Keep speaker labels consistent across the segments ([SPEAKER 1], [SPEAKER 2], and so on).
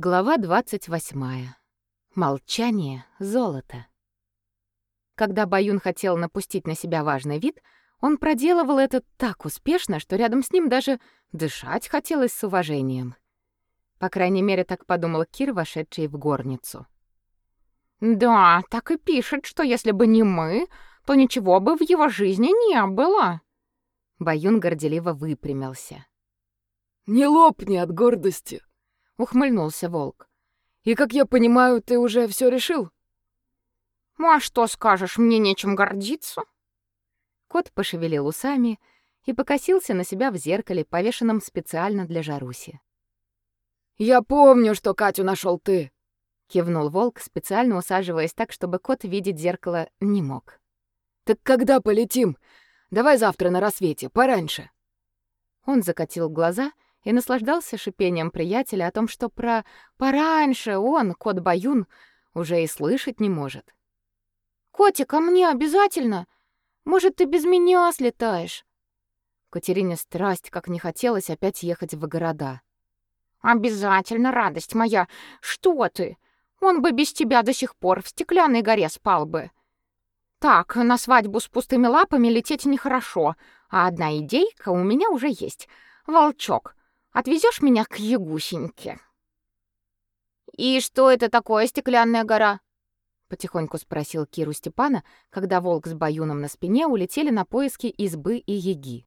[SPEAKER 1] Глава 28. Молчание золото. Когда Баюн хотел напустить на себя важный вид, он проделывал это так успешно, что рядом с ним даже дышать хотелось с уважением. По крайней мере, так подумал Кир, вошедший в горницу.
[SPEAKER 2] Да, так и пишет, что если бы не мы, то ничего бы в его жизни не было.
[SPEAKER 1] Баюн горделиво выпрямился.
[SPEAKER 3] Не лопни от гордости, ухмыльнулся волк. И как я понимаю, ты уже все решил?
[SPEAKER 2] Ну а что скажешь, мне нечем гордиться?
[SPEAKER 1] Кот пошевелил усами и покосился на себя в зеркале, повешенном специально для Жаруси.
[SPEAKER 3] Я помню, что Катю нашел ты,
[SPEAKER 1] кивнул волк, специально усаживаясь так, чтобы кот видеть зеркало не мог.
[SPEAKER 3] Так когда полетим? Давай завтра на рассвете, пораньше.
[SPEAKER 1] Он закатил глаза и наслаждался шипением приятеля о том, что про пораньше он, кот Баюн, уже и слышать не может.
[SPEAKER 2] «Котик, а мне обязательно? Может, ты без меня слетаешь?»
[SPEAKER 1] Катерине страсть, как не хотелось опять ехать в города.
[SPEAKER 2] «Обязательно, радость моя! Что ты? Он бы без тебя до сих пор в стеклянной горе спал бы. Так, на свадьбу с пустыми лапами лететь нехорошо, а одна идейка у меня уже есть. Волчок, Отвезешь меня к Ягусеньке?» «И что это такое стеклянная гора?»
[SPEAKER 1] потихоньку спросил Киру Степана, когда волк с баюном на спине улетели на поиски избы и яги.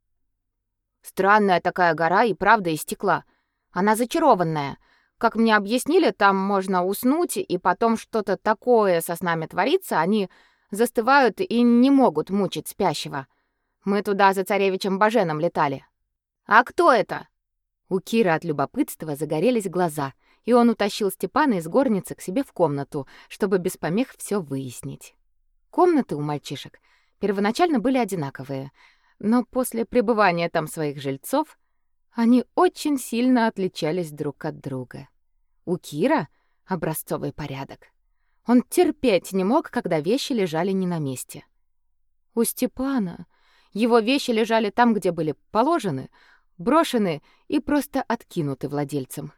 [SPEAKER 2] Странная такая гора и правда из стекла. Она зачарованная. Как мне объяснили, там можно уснуть, и потом что-то такое со снами творится, они застывают и не могут мучить спящего. Мы туда за царевичем Баженом летали. А кто это?
[SPEAKER 1] У Кира от любопытства загорелись глаза, и он утащил Степана из горницы к себе в комнату, чтобы без помех все выяснить. Комнаты у мальчишек первоначально были одинаковые, но после пребывания там своих жильцов они очень сильно отличались друг от друга. У Кира образцовый порядок. Он терпеть не мог, когда вещи лежали не на месте. У Степана его вещи лежали там, где были положены, брошены и просто откинуты владельцем.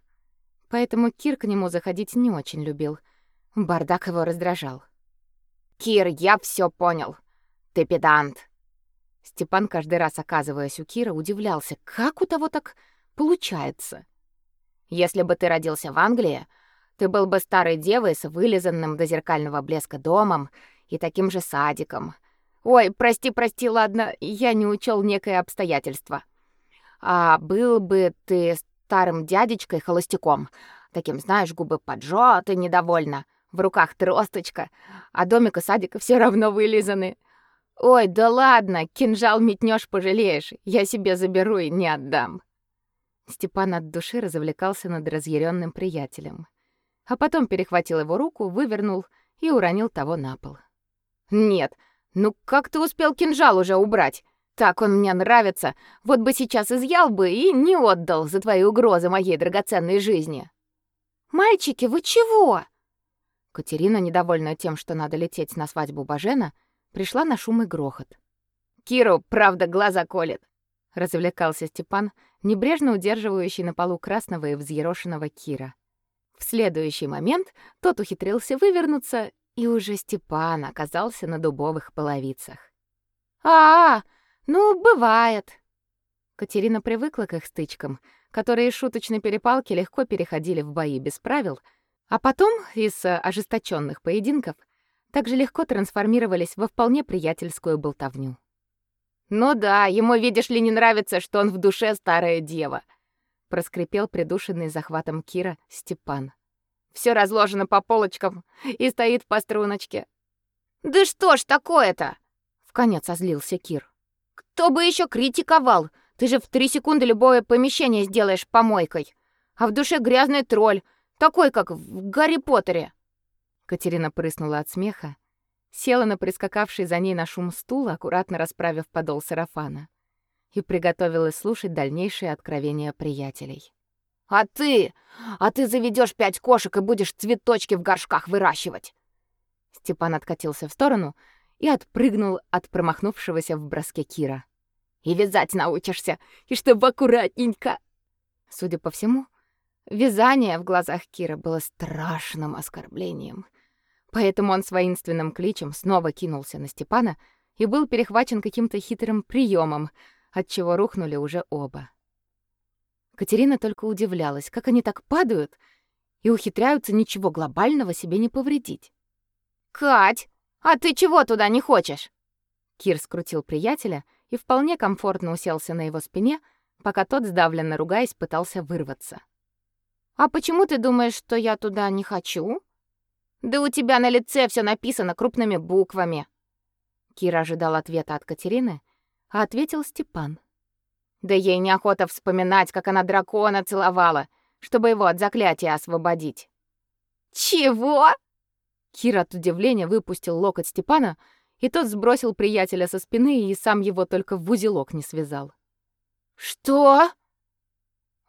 [SPEAKER 1] Поэтому Кир к нему заходить не очень любил. Бардак его раздражал.
[SPEAKER 2] «Кир, я все понял. Ты педант».
[SPEAKER 1] Степан, каждый раз оказываясь у Кира, удивлялся, как у того так получается.
[SPEAKER 2] «Если бы ты родился в Англии, ты был бы старой девой с вылизанным до зеркального блеска домом и таким же садиком. Ой, прости, прости, ладно, я не учел некое обстоятельство. А был бы ты старым дядечкой-холостяком, таким, знаешь, губы поджаты, недовольно, в руках тросточка, а домик и садик все равно вылизаны. Ой, да ладно, кинжал метнешь, пожалеешь, я себе заберу и не отдам.
[SPEAKER 1] Степан от души развлекался над разъяренным приятелем, а потом перехватил его руку, вывернул и уронил того на пол.
[SPEAKER 2] Нет, ну как ты успел кинжал уже убрать? Так он мне нравится. Вот бы сейчас изъял бы и не отдал за твои угрозы моей драгоценной жизни. Мальчики, вы чего?
[SPEAKER 1] Катерина, недовольная тем, что надо лететь на свадьбу Бажена, пришла на шум и грохот.
[SPEAKER 2] Киру, правда, глаза колет.
[SPEAKER 1] Развлекался Степан, небрежно удерживающий на полу красного и взъерошенного Кира. В следующий момент тот ухитрился вывернуться, и уже Степан оказался на дубовых половицах.
[SPEAKER 2] А, -а, -а ну, бывает.
[SPEAKER 1] Катерина привыкла к их стычкам, которые шуточной перепалки легко переходили в бои без правил, а потом из ожесточенных поединков также легко трансформировались во вполне приятельскую болтовню.
[SPEAKER 2] Ну да, ему, видишь ли, не нравится, что он в душе старая дева, проскрипел придушенный захватом Кира Степан. Все разложено по полочкам и стоит по струночке. Да что ж такое-то?
[SPEAKER 1] Вконец озлился Кир.
[SPEAKER 2] Кто бы еще критиковал? Ты же в три секунды любое помещение сделаешь помойкой. А в душе грязный тролль, такой, как в Гарри Поттере.
[SPEAKER 1] Катерина прыснула от смеха, села на прискакавший за ней на шум стул, аккуратно расправив подол сарафана, и приготовилась слушать дальнейшие откровения приятелей.
[SPEAKER 2] «А ты? А ты заведешь пять кошек и будешь цветочки в горшках выращивать!»
[SPEAKER 1] Степан откатился в сторону и отпрыгнул от промахнувшегося в броске Кира.
[SPEAKER 2] «И вязать научишься, и чтобы аккуратненько!»
[SPEAKER 1] Судя по всему, Вязание в глазах Кира было страшным оскорблением. Поэтому он с воинственным кличем снова кинулся на Степана и был перехвачен каким-то хитрым приемом, от чего рухнули уже оба. Катерина только удивлялась, как они так падают и ухитряются ничего глобального себе не повредить.
[SPEAKER 2] «Кать, а ты чего туда не хочешь?»
[SPEAKER 1] Кир скрутил приятеля и вполне комфортно уселся на его спине, пока тот, сдавленно ругаясь, пытался вырваться.
[SPEAKER 2] «А почему ты думаешь, что я туда не хочу?» «Да у тебя на лице все написано крупными буквами».
[SPEAKER 1] Кир ожидал ответа от Катерины, а ответил Степан.
[SPEAKER 2] «Да ей неохота вспоминать, как она дракона целовала, чтобы его от заклятия освободить». «Чего?»
[SPEAKER 1] Кир от удивления выпустил локоть Степана, и тот сбросил приятеля со спины и сам его только в узелок не связал.
[SPEAKER 2] «Что?»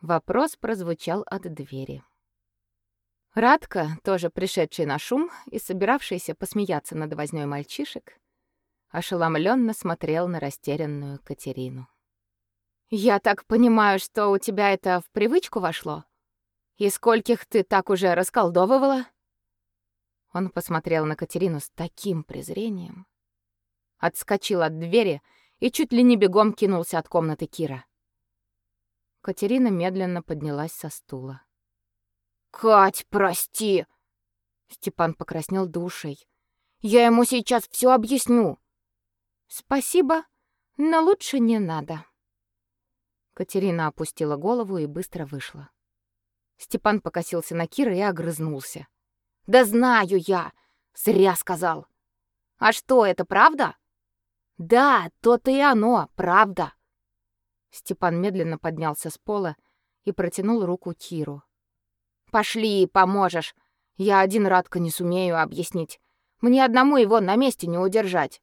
[SPEAKER 1] Вопрос прозвучал от двери. Радка, тоже пришедший на шум и собиравшийся посмеяться над вознёй мальчишек, ошеломленно смотрел на растерянную Катерину.
[SPEAKER 2] «Я так понимаю, что у тебя это в привычку вошло? И скольких ты так уже расколдовывала?»
[SPEAKER 1] Он посмотрел на Катерину с таким презрением, отскочил от двери и чуть ли не бегом кинулся от комнаты Кира. Катерина медленно поднялась со стула.
[SPEAKER 2] «Кать, прости!»
[SPEAKER 1] Степан покраснел душей.
[SPEAKER 2] «Я ему сейчас все объясню!»
[SPEAKER 1] «Спасибо, но лучше не надо». Катерина опустила голову и быстро вышла. Степан покосился на Кира и огрызнулся.
[SPEAKER 2] Да знаю я, зря сказал. А что, это правда? Да, то-то и оно, правда.
[SPEAKER 1] Степан медленно поднялся с пола и протянул руку Киру.
[SPEAKER 2] Пошли, поможешь. Я один Радко не сумею объяснить. Мне одному его на месте не удержать.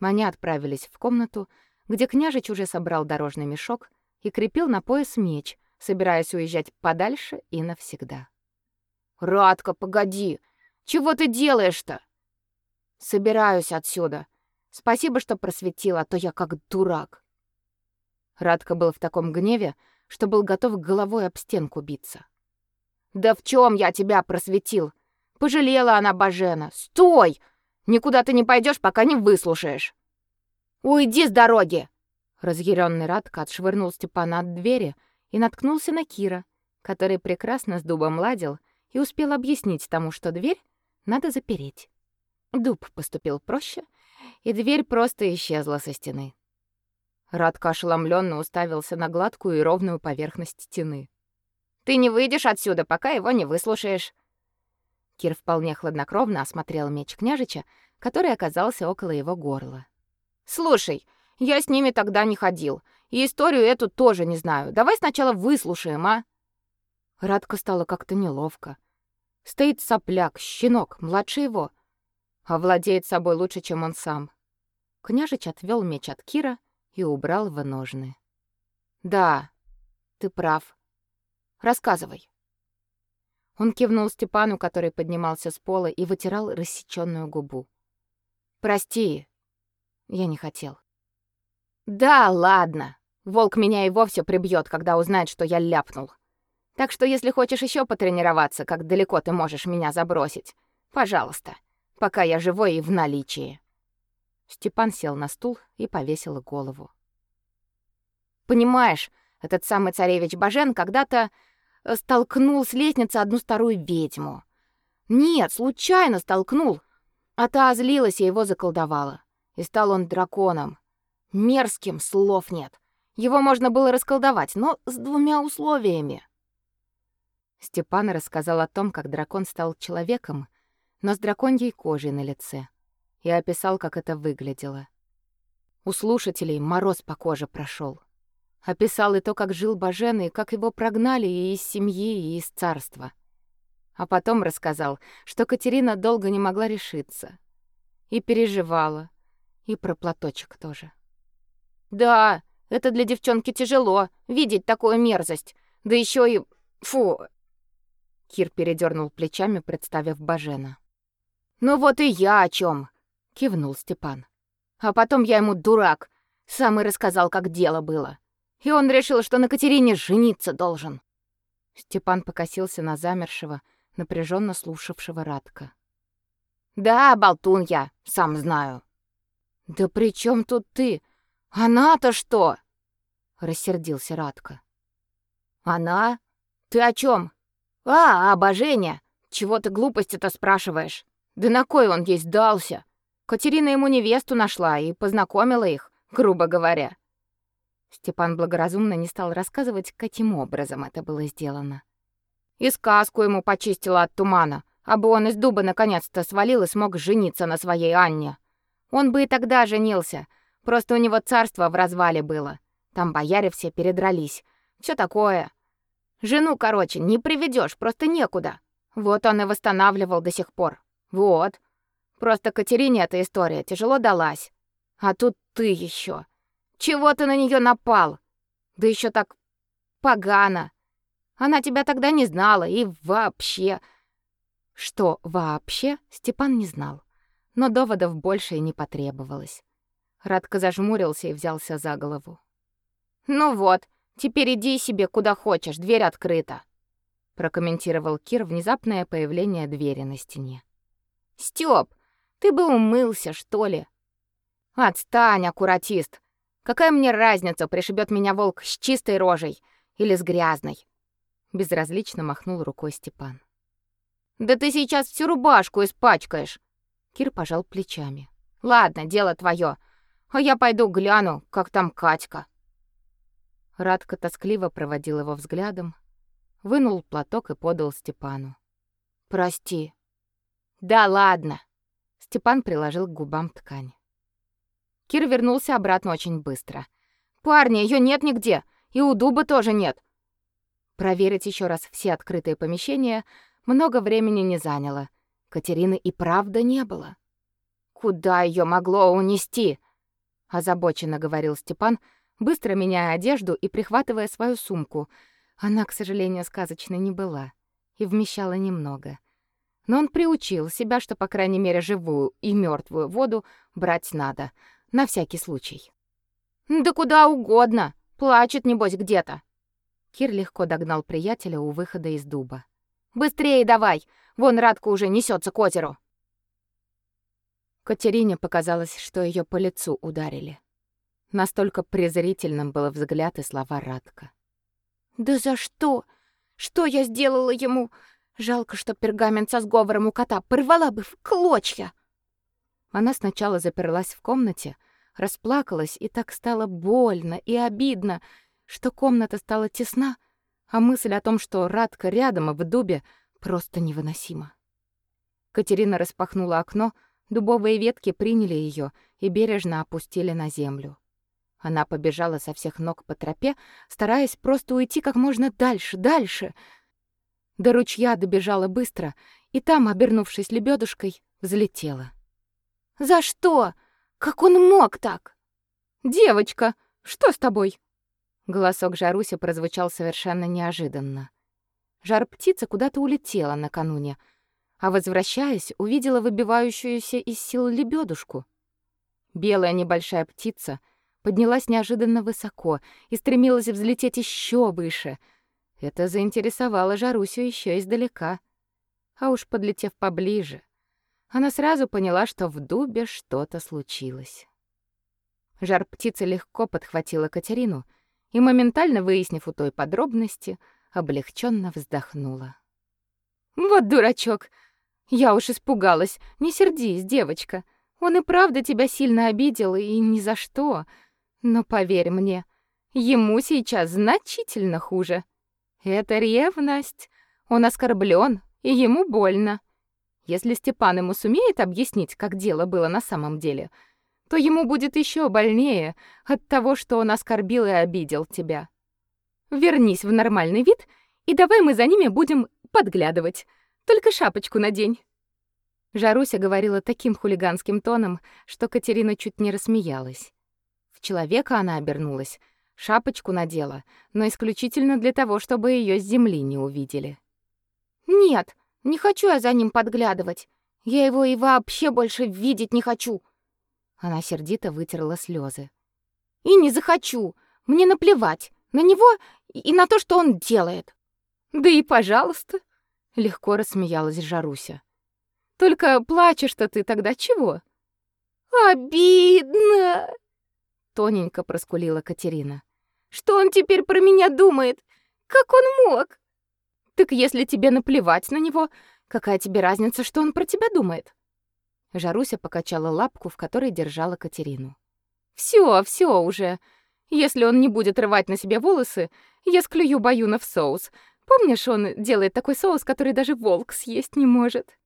[SPEAKER 1] Они отправились в комнату, где княжич уже собрал дорожный мешок и крепил на пояс меч, собираясь уезжать подальше и навсегда.
[SPEAKER 2] Радка, погоди. Чего ты делаешь-то? Собираюсь отсюда. Спасибо, что просветила, а то я как дурак.
[SPEAKER 1] Радка был в таком гневе, что был готов головой об стенку биться.
[SPEAKER 2] Да в чем я тебя просветил? Пожалела она Бажена. Стой! Никуда ты не пойдешь, пока не выслушаешь. Уйди с дороги.
[SPEAKER 1] Разъяренный Радка отшвырнул Степана от двери и наткнулся на Кира, который прекрасно с дубом ладил и успел объяснить тому, что дверь надо запереть. Дуб поступил проще, и дверь просто исчезла со стены. Радко ошеломленно уставился на гладкую и ровную поверхность стены.
[SPEAKER 2] «Ты не выйдешь отсюда, пока его не выслушаешь».
[SPEAKER 1] Кир вполне хладнокровно осмотрел меч княжича, который оказался около его горла.
[SPEAKER 2] «Слушай, я с ними тогда не ходил, и историю эту тоже не знаю. Давай сначала выслушаем, а?»
[SPEAKER 1] Радко стало как-то неловко. Стоит сопляк, щенок, младше его, а владеет собой лучше, чем он сам. Княжич отвел меч от Кира и убрал в ножны.
[SPEAKER 2] «Да, ты прав. Рассказывай».
[SPEAKER 1] Он кивнул Степану, который поднимался с пола и вытирал рассечённую губу.
[SPEAKER 2] «Прости,
[SPEAKER 1] я не хотел».
[SPEAKER 2] «Да, ладно. Волк меня и вовсе прибьёт, когда узнает, что я ляпнул. Так что если хочешь еще потренироваться, как далеко ты можешь меня забросить, пожалуйста, пока я живой и в наличии.
[SPEAKER 1] Степан сел на стул и повесил голову.
[SPEAKER 2] Понимаешь, этот самый царевич Бажен когда-то э, столкнул с лестницы одну старую ведьму. Нет, случайно столкнул. А та озлилась и его заколдовала. И стал он драконом. Мерзким слов нет. Его можно было расколдовать, но с двумя условиями.
[SPEAKER 1] Степан рассказал о том, как дракон стал человеком, но с драконьей кожей на лице, и описал, как это выглядело. У слушателей мороз по коже прошел. Описал и то, как жил Бажен, и как его прогнали и из семьи, и из царства. А потом рассказал, что Катерина долго не могла решиться. И переживала. И про платочек тоже.
[SPEAKER 2] «Да, это для девчонки тяжело, видеть такую мерзость. Да еще и... Фу,
[SPEAKER 1] Кир передернул плечами, представив Бажена.
[SPEAKER 2] «Ну вот и я о чем, кивнул Степан. «А потом я ему дурак, сам и рассказал, как дело было. И он решил, что на Катерине жениться должен».
[SPEAKER 1] Степан покосился на замершего, напряженно слушавшего Радка.
[SPEAKER 2] Да, болтун я, сам знаю.
[SPEAKER 1] Да при чем тут ты? Она-то что? рассердился Радка.
[SPEAKER 2] Она? Ты о чем? А, обожение. Чего ты глупости-то спрашиваешь? Да на кой он ей сдался? Катерина ему невесту нашла и познакомила их, грубо говоря.
[SPEAKER 1] Степан благоразумно не стал рассказывать, каким образом это было сделано.
[SPEAKER 2] И сказку ему почистила от тумана, абы он из дуба наконец-то свалил и смог жениться на своей Анне. Он бы и тогда женился, просто у него царство в развале было. Там бояре все передрались. Всё такое. Жену, короче, не приведёшь, просто некуда. Вот он и восстанавливал до сих пор. Вот. Просто Катерине эта история тяжело далась. А тут ты ещё. Чего ты на неё напал? Да ещё так погано. Она тебя тогда не знала и вообще...
[SPEAKER 1] Что вообще, Степан не знал. Но доводов больше и не потребовалось. Радко зажмурился и взялся за голову.
[SPEAKER 2] «Ну вот, теперь иди себе куда хочешь, дверь открыта»,
[SPEAKER 1] прокомментировал Кир внезапное появление двери на стене.
[SPEAKER 2] «Стёп, ты бы умылся, что ли?» «Отстань, аккуратист! Какая мне разница, пришибет меня волк с чистой рожей или с грязной?»
[SPEAKER 1] Безразлично махнул рукой Степан.
[SPEAKER 2] «Да ты сейчас всю рубашку испачкаешь!»
[SPEAKER 1] Кир пожал плечами.
[SPEAKER 2] «Ладно, дело твое, а я пойду гляну, как там Катька».
[SPEAKER 1] Радко тоскливо проводил его взглядом, вынул платок и подал Степану.
[SPEAKER 2] «Прости». «Да ладно».
[SPEAKER 1] Степан приложил к губам ткань.
[SPEAKER 2] Кир вернулся обратно очень быстро. «Парни, ее нет нигде, и у дуба тоже нет».
[SPEAKER 1] Проверить еще раз все открытые помещения много времени не заняло. Катерины и правда не было.
[SPEAKER 2] «Куда ее могло унести?»
[SPEAKER 1] озабоченно говорил Степан, быстро меняя одежду и прихватывая свою сумку. Она, к сожалению, сказочной не была и вмещала немного. Но он приучил себя, что, по крайней мере, живую и мертвую воду брать надо, на всякий случай.
[SPEAKER 2] «Да куда угодно! Плачет, небось, где-то!»
[SPEAKER 1] Кир легко догнал приятеля у выхода из дуба.
[SPEAKER 2] «Быстрее давай! Вон Радка уже несется к озеру!»
[SPEAKER 1] Катерине показалось, что ее по лицу ударили. Настолько презрительным был взгляд и слова Радка.
[SPEAKER 2] «Да за что? Что я сделала ему? Жалко, что пергамент со сговором у кота порвала бы в клочья!»
[SPEAKER 1] Она сначала заперлась в комнате, расплакалась, и так стало больно и обидно, что комната стала тесна, а мысль о том, что Радка рядом и в дубе, просто невыносима. Катерина распахнула окно, дубовые ветки приняли ее и бережно опустили на землю. Она побежала со всех ног по тропе, стараясь просто уйти как можно дальше, дальше. До ручья добежала быстро, и там, обернувшись лебедушкой, взлетела.
[SPEAKER 2] «За что? Как он мог так?»
[SPEAKER 1] «Девочка, что с тобой?» Голосок Жаруси прозвучал совершенно неожиданно. Жар-птица куда-то улетела накануне, а возвращаясь, увидела выбивающуюся из сил лебедушку. Белая небольшая птица — поднялась неожиданно высоко и стремилась взлететь еще выше. Это заинтересовало Жарусю еще издалека. А уж подлетев поближе, она сразу поняла, что в дубе что-то случилось. Жар-птица легко подхватила Катерину и, моментально выяснив у той подробности, облегченно вздохнула. «Вот дурачок! Я уж испугалась. Не сердись, девочка. Он и правда тебя сильно обидел, и ни за что. Но поверь мне, ему сейчас значительно хуже. Это ревность. Он оскорблен, и ему больно. Если Степан ему сумеет объяснить, как дело было на самом деле, то ему будет еще больнее от того, что он оскорбил и обидел тебя. Вернись в нормальный вид, и давай мы за ними будем подглядывать. Только шапочку надень. Жаруся говорила таким хулиганским тоном, что Катерина чуть не рассмеялась человека она обернулась, шапочку надела, но исключительно для того, чтобы ее с земли не увидели.
[SPEAKER 2] Нет, не хочу я за ним подглядывать. Я его и вообще больше видеть не хочу.
[SPEAKER 1] Она сердито вытерла слезы.
[SPEAKER 2] И не захочу. Мне наплевать на него и на то, что он делает.
[SPEAKER 1] Да и пожалуйста, легко рассмеялась Жаруся. Только плачешь-то ты тогда чего?
[SPEAKER 2] Обидно,
[SPEAKER 1] тоненько проскулила Катерина.
[SPEAKER 2] Что он теперь про меня думает? Как он мог?
[SPEAKER 1] Так если тебе наплевать на него, какая тебе разница, что он про тебя думает? Жаруся покачала лапку, в которой держала Катерину. Всё, всё уже. Если он не будет рвать на себе волосы, я склюю баюна в соус. Помнишь, он делает такой соус, который даже волк съесть не может.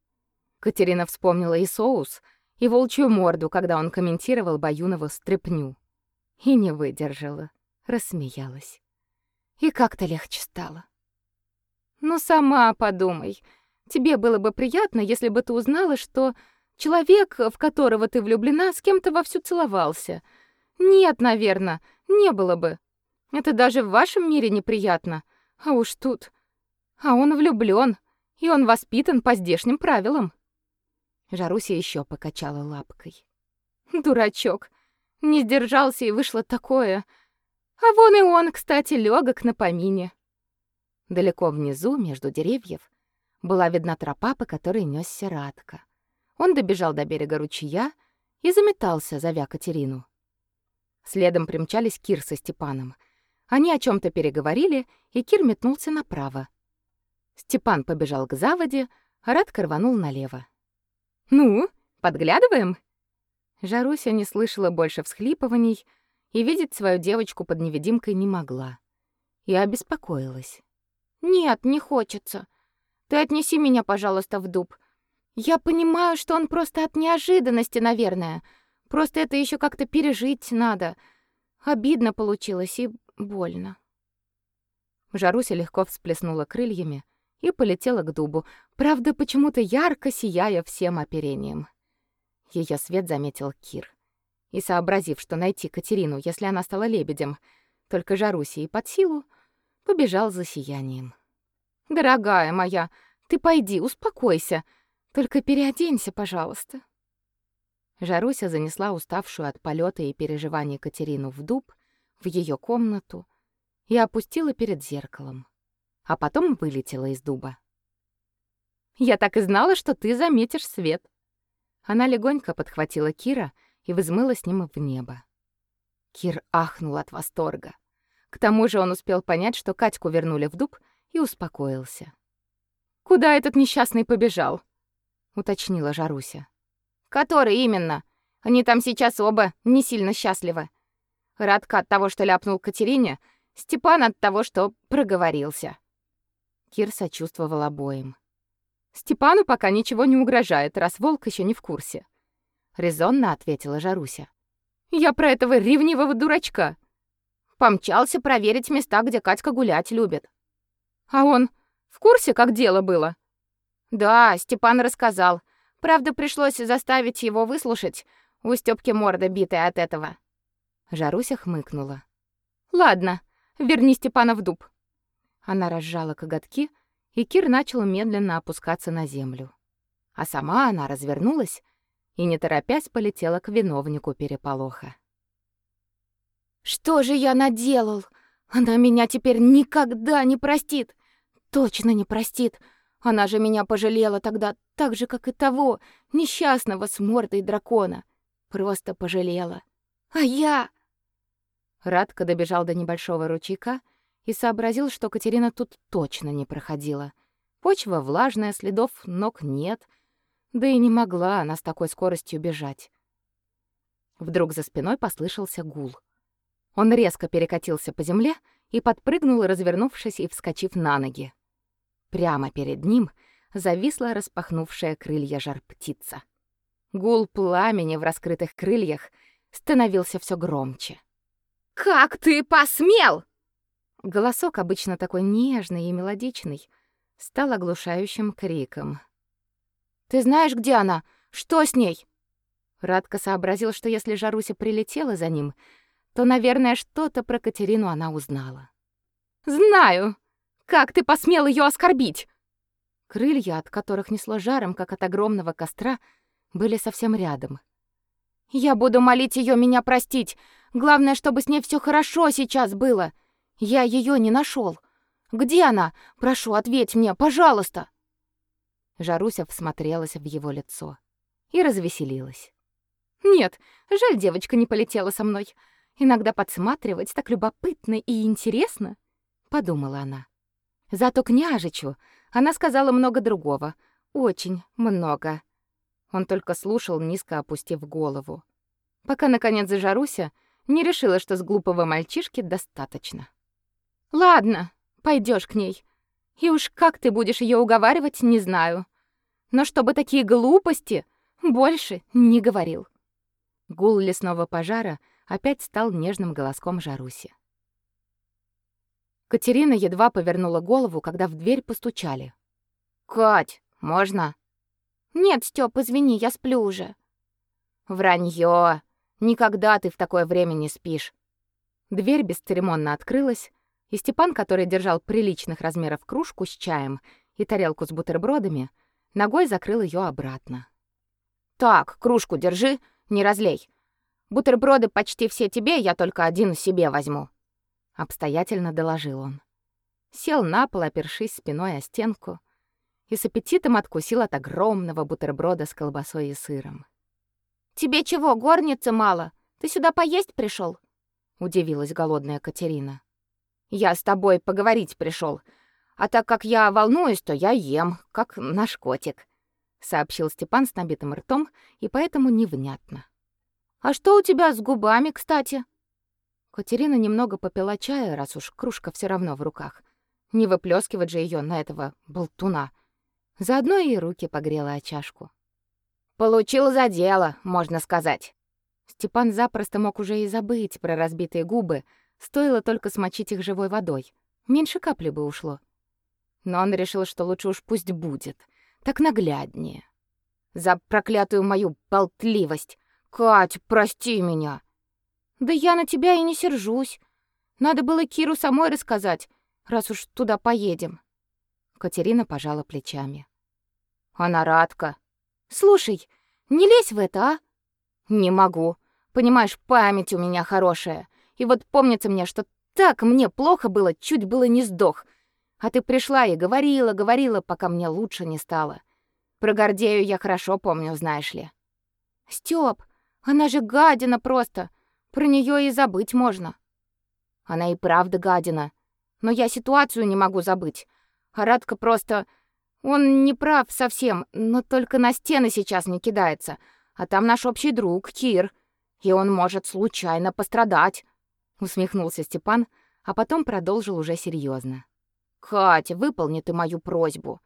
[SPEAKER 1] Катерина вспомнила и соус, и волчью морду, когда он комментировал Баюнову стряпню. И не выдержала, рассмеялась. И как-то легче стало. Ну сама подумай. Тебе было бы приятно, если бы ты узнала, что человек, в которого ты влюблена, с кем-то вовсю целовался. Нет, наверное, не было бы. Это даже в вашем мире неприятно. А уж тут. А он влюблён, и он воспитан по здешним правилам. Жаруся еще покачала лапкой. Дурачок. Не сдержался и вышло такое. А вон и он, кстати, легок на помине. Далеко внизу, между деревьев, была видна тропа, по которой нёсся Радка. Он добежал до берега ручья и заметался, зовя Катерину. Следом примчались Кир со Степаном. Они о чем то переговорили, и Кир метнулся направо. Степан побежал к заводе, а Радка рванул налево. «Ну, подглядываем?» Жаруся не слышала больше всхлипываний и видеть свою девочку под невидимкой не могла. Я обеспокоилась.
[SPEAKER 2] «Нет, не хочется. Ты отнеси меня, пожалуйста, в дуб. Я понимаю, что он просто от неожиданности, наверное. Просто это еще как-то пережить надо. Обидно получилось и больно».
[SPEAKER 1] Жаруся легко всплеснула крыльями и полетела к дубу, правда, почему-то ярко сияя всем оперением. Ее свет заметил Кир. И сообразив, что найти Катерину, если она стала лебедем, только Жаруси и под силу, побежал за сиянием. «Дорогая моя, ты пойди, успокойся. Только переоденься, пожалуйста». Жаруся занесла уставшую от полета и переживаний Катерину в дуб, в ее комнату и опустила перед зеркалом а потом вылетела из дуба. «Я так и знала, что ты заметишь свет». Она легонько подхватила Кира и взмыла с ним в небо. Кир ахнул от восторга. К тому же он успел понять, что Катьку вернули в дуб, и успокоился. «Куда этот несчастный побежал?» — уточнила Жаруся.
[SPEAKER 2] «Который именно? Они там сейчас оба не сильно счастливы. Радка от того, что ляпнул Катерине, Степан от того, что проговорился».
[SPEAKER 1] Кир сочувствовал обоим. Степану пока ничего не угрожает, раз волк еще не в курсе, резонно ответила Жаруся. Я про этого ревнивого дурачка.
[SPEAKER 2] Помчался проверить места, где Катька гулять любит.
[SPEAKER 1] А он в курсе, как дело было?
[SPEAKER 2] Да, Степан рассказал. Правда, пришлось заставить его выслушать. У Стёпки морда битая от этого.
[SPEAKER 1] Жаруся хмыкнула. Ладно, верни Степана в дуб. Она разжала коготки, и Кир начал медленно опускаться на землю. А сама она развернулась и, не торопясь, полетела к виновнику переполоха.
[SPEAKER 2] «Что же я наделал? Она меня теперь никогда не простит! Точно не простит! Она же меня пожалела тогда так же, как и того, несчастного с мордой дракона. Просто пожалела. А я...»
[SPEAKER 1] Радко добежал до небольшого ручейка и сообразил, что Катерина тут точно не проходила. Почва влажная, следов ног нет, да и не могла она с такой скоростью бежать. Вдруг за спиной послышался гул. Он резко перекатился по земле и подпрыгнул, развернувшись и вскочив на ноги. Прямо перед ним зависла распахнувшая крылья жар-птица. Гул пламени в раскрытых крыльях становился все громче.
[SPEAKER 2] «Как ты посмел!»
[SPEAKER 1] Голосок, обычно такой нежный и мелодичный, стал оглушающим криком.
[SPEAKER 2] «Ты знаешь, где она? Что с ней?»
[SPEAKER 1] Радко сообразил, что если Жаруся прилетела за ним, то, наверное, что-то про Катерину она узнала. «Знаю! Как ты посмел ее оскорбить?» Крылья, от которых несло жаром, как от огромного костра, были совсем рядом.
[SPEAKER 2] «Я буду молить ее меня простить. Главное, чтобы с ней все хорошо сейчас было. Я ее не нашел. Где она? Прошу, ответь мне, пожалуйста!»
[SPEAKER 1] Жаруся всмотрелась в его лицо и развеселилась.
[SPEAKER 2] «Нет, жаль, девочка не полетела со мной. Иногда подсматривать так любопытно и интересно», — подумала она. Зато княжичу она сказала много другого. Очень много. Он только слушал, низко опустив голову. Пока, наконец, Жаруся не решила, что с глупого мальчишки достаточно. «Ладно, пойдешь к ней. И уж как ты будешь ее уговаривать, не знаю. Но чтобы такие глупости больше не говорил.
[SPEAKER 1] Гул лесного пожара опять стал нежным голоском Жаруси. Катерина едва повернула голову, когда в дверь постучали.
[SPEAKER 2] «Кать, можно?»
[SPEAKER 1] «Нет, Стёп, извини, я сплю уже».
[SPEAKER 2] «Вранье! Никогда ты в такое время не спишь!»
[SPEAKER 1] Дверь бесцеремонно открылась, и Степан, который держал приличных размеров кружку с чаем и тарелку с бутербродами, ногой закрыл ее обратно.
[SPEAKER 2] «Так, кружку держи, не разлей. Бутерброды почти все тебе, я только один себе возьму», —
[SPEAKER 1] обстоятельно доложил он. Сел на пол, опершись спиной о стенку, и с аппетитом откусил от огромного бутерброда с колбасой и сыром.
[SPEAKER 2] «Тебе чего, горницы мало? Ты сюда поесть пришел? удивилась голодная Катерина. Я с тобой поговорить пришел. А так как я волнуюсь, то я ем, как наш котик, сообщил Степан с набитым ртом и поэтому невнятно. А что у тебя с губами, кстати?
[SPEAKER 1] Катерина немного попила чая, раз уж кружка все равно в руках. Не выплескивать же ее на этого болтуна. Заодно и руки погрела о чашку.
[SPEAKER 2] Получил за дело, можно сказать.
[SPEAKER 1] Степан запросто мог уже и забыть про разбитые губы, Стоило только смочить их живой водой. Меньше капли бы ушло. Но он решил, что лучше уж пусть будет. Так нагляднее.
[SPEAKER 2] За проклятую мою болтливость. Кать, прости меня.
[SPEAKER 1] Да я на тебя и не сержусь. Надо было Киру самой рассказать, раз уж туда поедем. Катерина пожала плечами.
[SPEAKER 2] Она радка.
[SPEAKER 1] Слушай, не лезь в это, а?
[SPEAKER 2] Не могу. Понимаешь, память у меня хорошая. И вот помнится мне, что так мне плохо было, чуть было не сдох. А ты пришла и говорила, говорила, пока мне лучше не стало. Про Гордею я хорошо помню, знаешь ли.
[SPEAKER 1] Стёп, она же гадина просто. Про неё и забыть можно.
[SPEAKER 2] Она и правда гадина. Но я ситуацию не могу забыть. А Радка просто... Он не прав совсем, но только на стены сейчас не кидается. А там наш общий друг, Кир. И он может случайно пострадать
[SPEAKER 1] усмехнулся Степан, а потом продолжил уже серьезно.
[SPEAKER 2] Катя, выполни ты мою просьбу.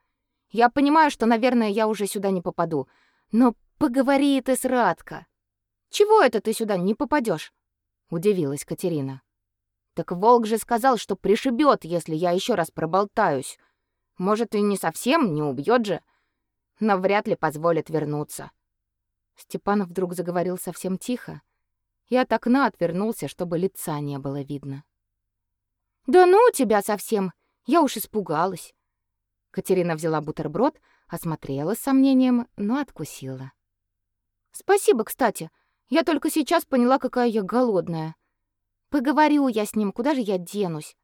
[SPEAKER 2] Я понимаю, что, наверное, я уже сюда не попаду, но поговори ты с Радко. Чего это ты сюда не попадешь? удивилась Катерина. Так волк же сказал, что пришибет, если я еще раз проболтаюсь. Может, и не совсем, не убьет же, но вряд ли позволит вернуться.
[SPEAKER 1] Степан вдруг заговорил совсем тихо, и от окна отвернулся, чтобы лица не было видно.
[SPEAKER 2] «Да ну тебя совсем! Я уж испугалась!»
[SPEAKER 1] Катерина взяла бутерброд, осмотрела с сомнением, но откусила.
[SPEAKER 2] «Спасибо, кстати. Я только сейчас поняла, какая я голодная. Поговорю я с ним, куда же я денусь?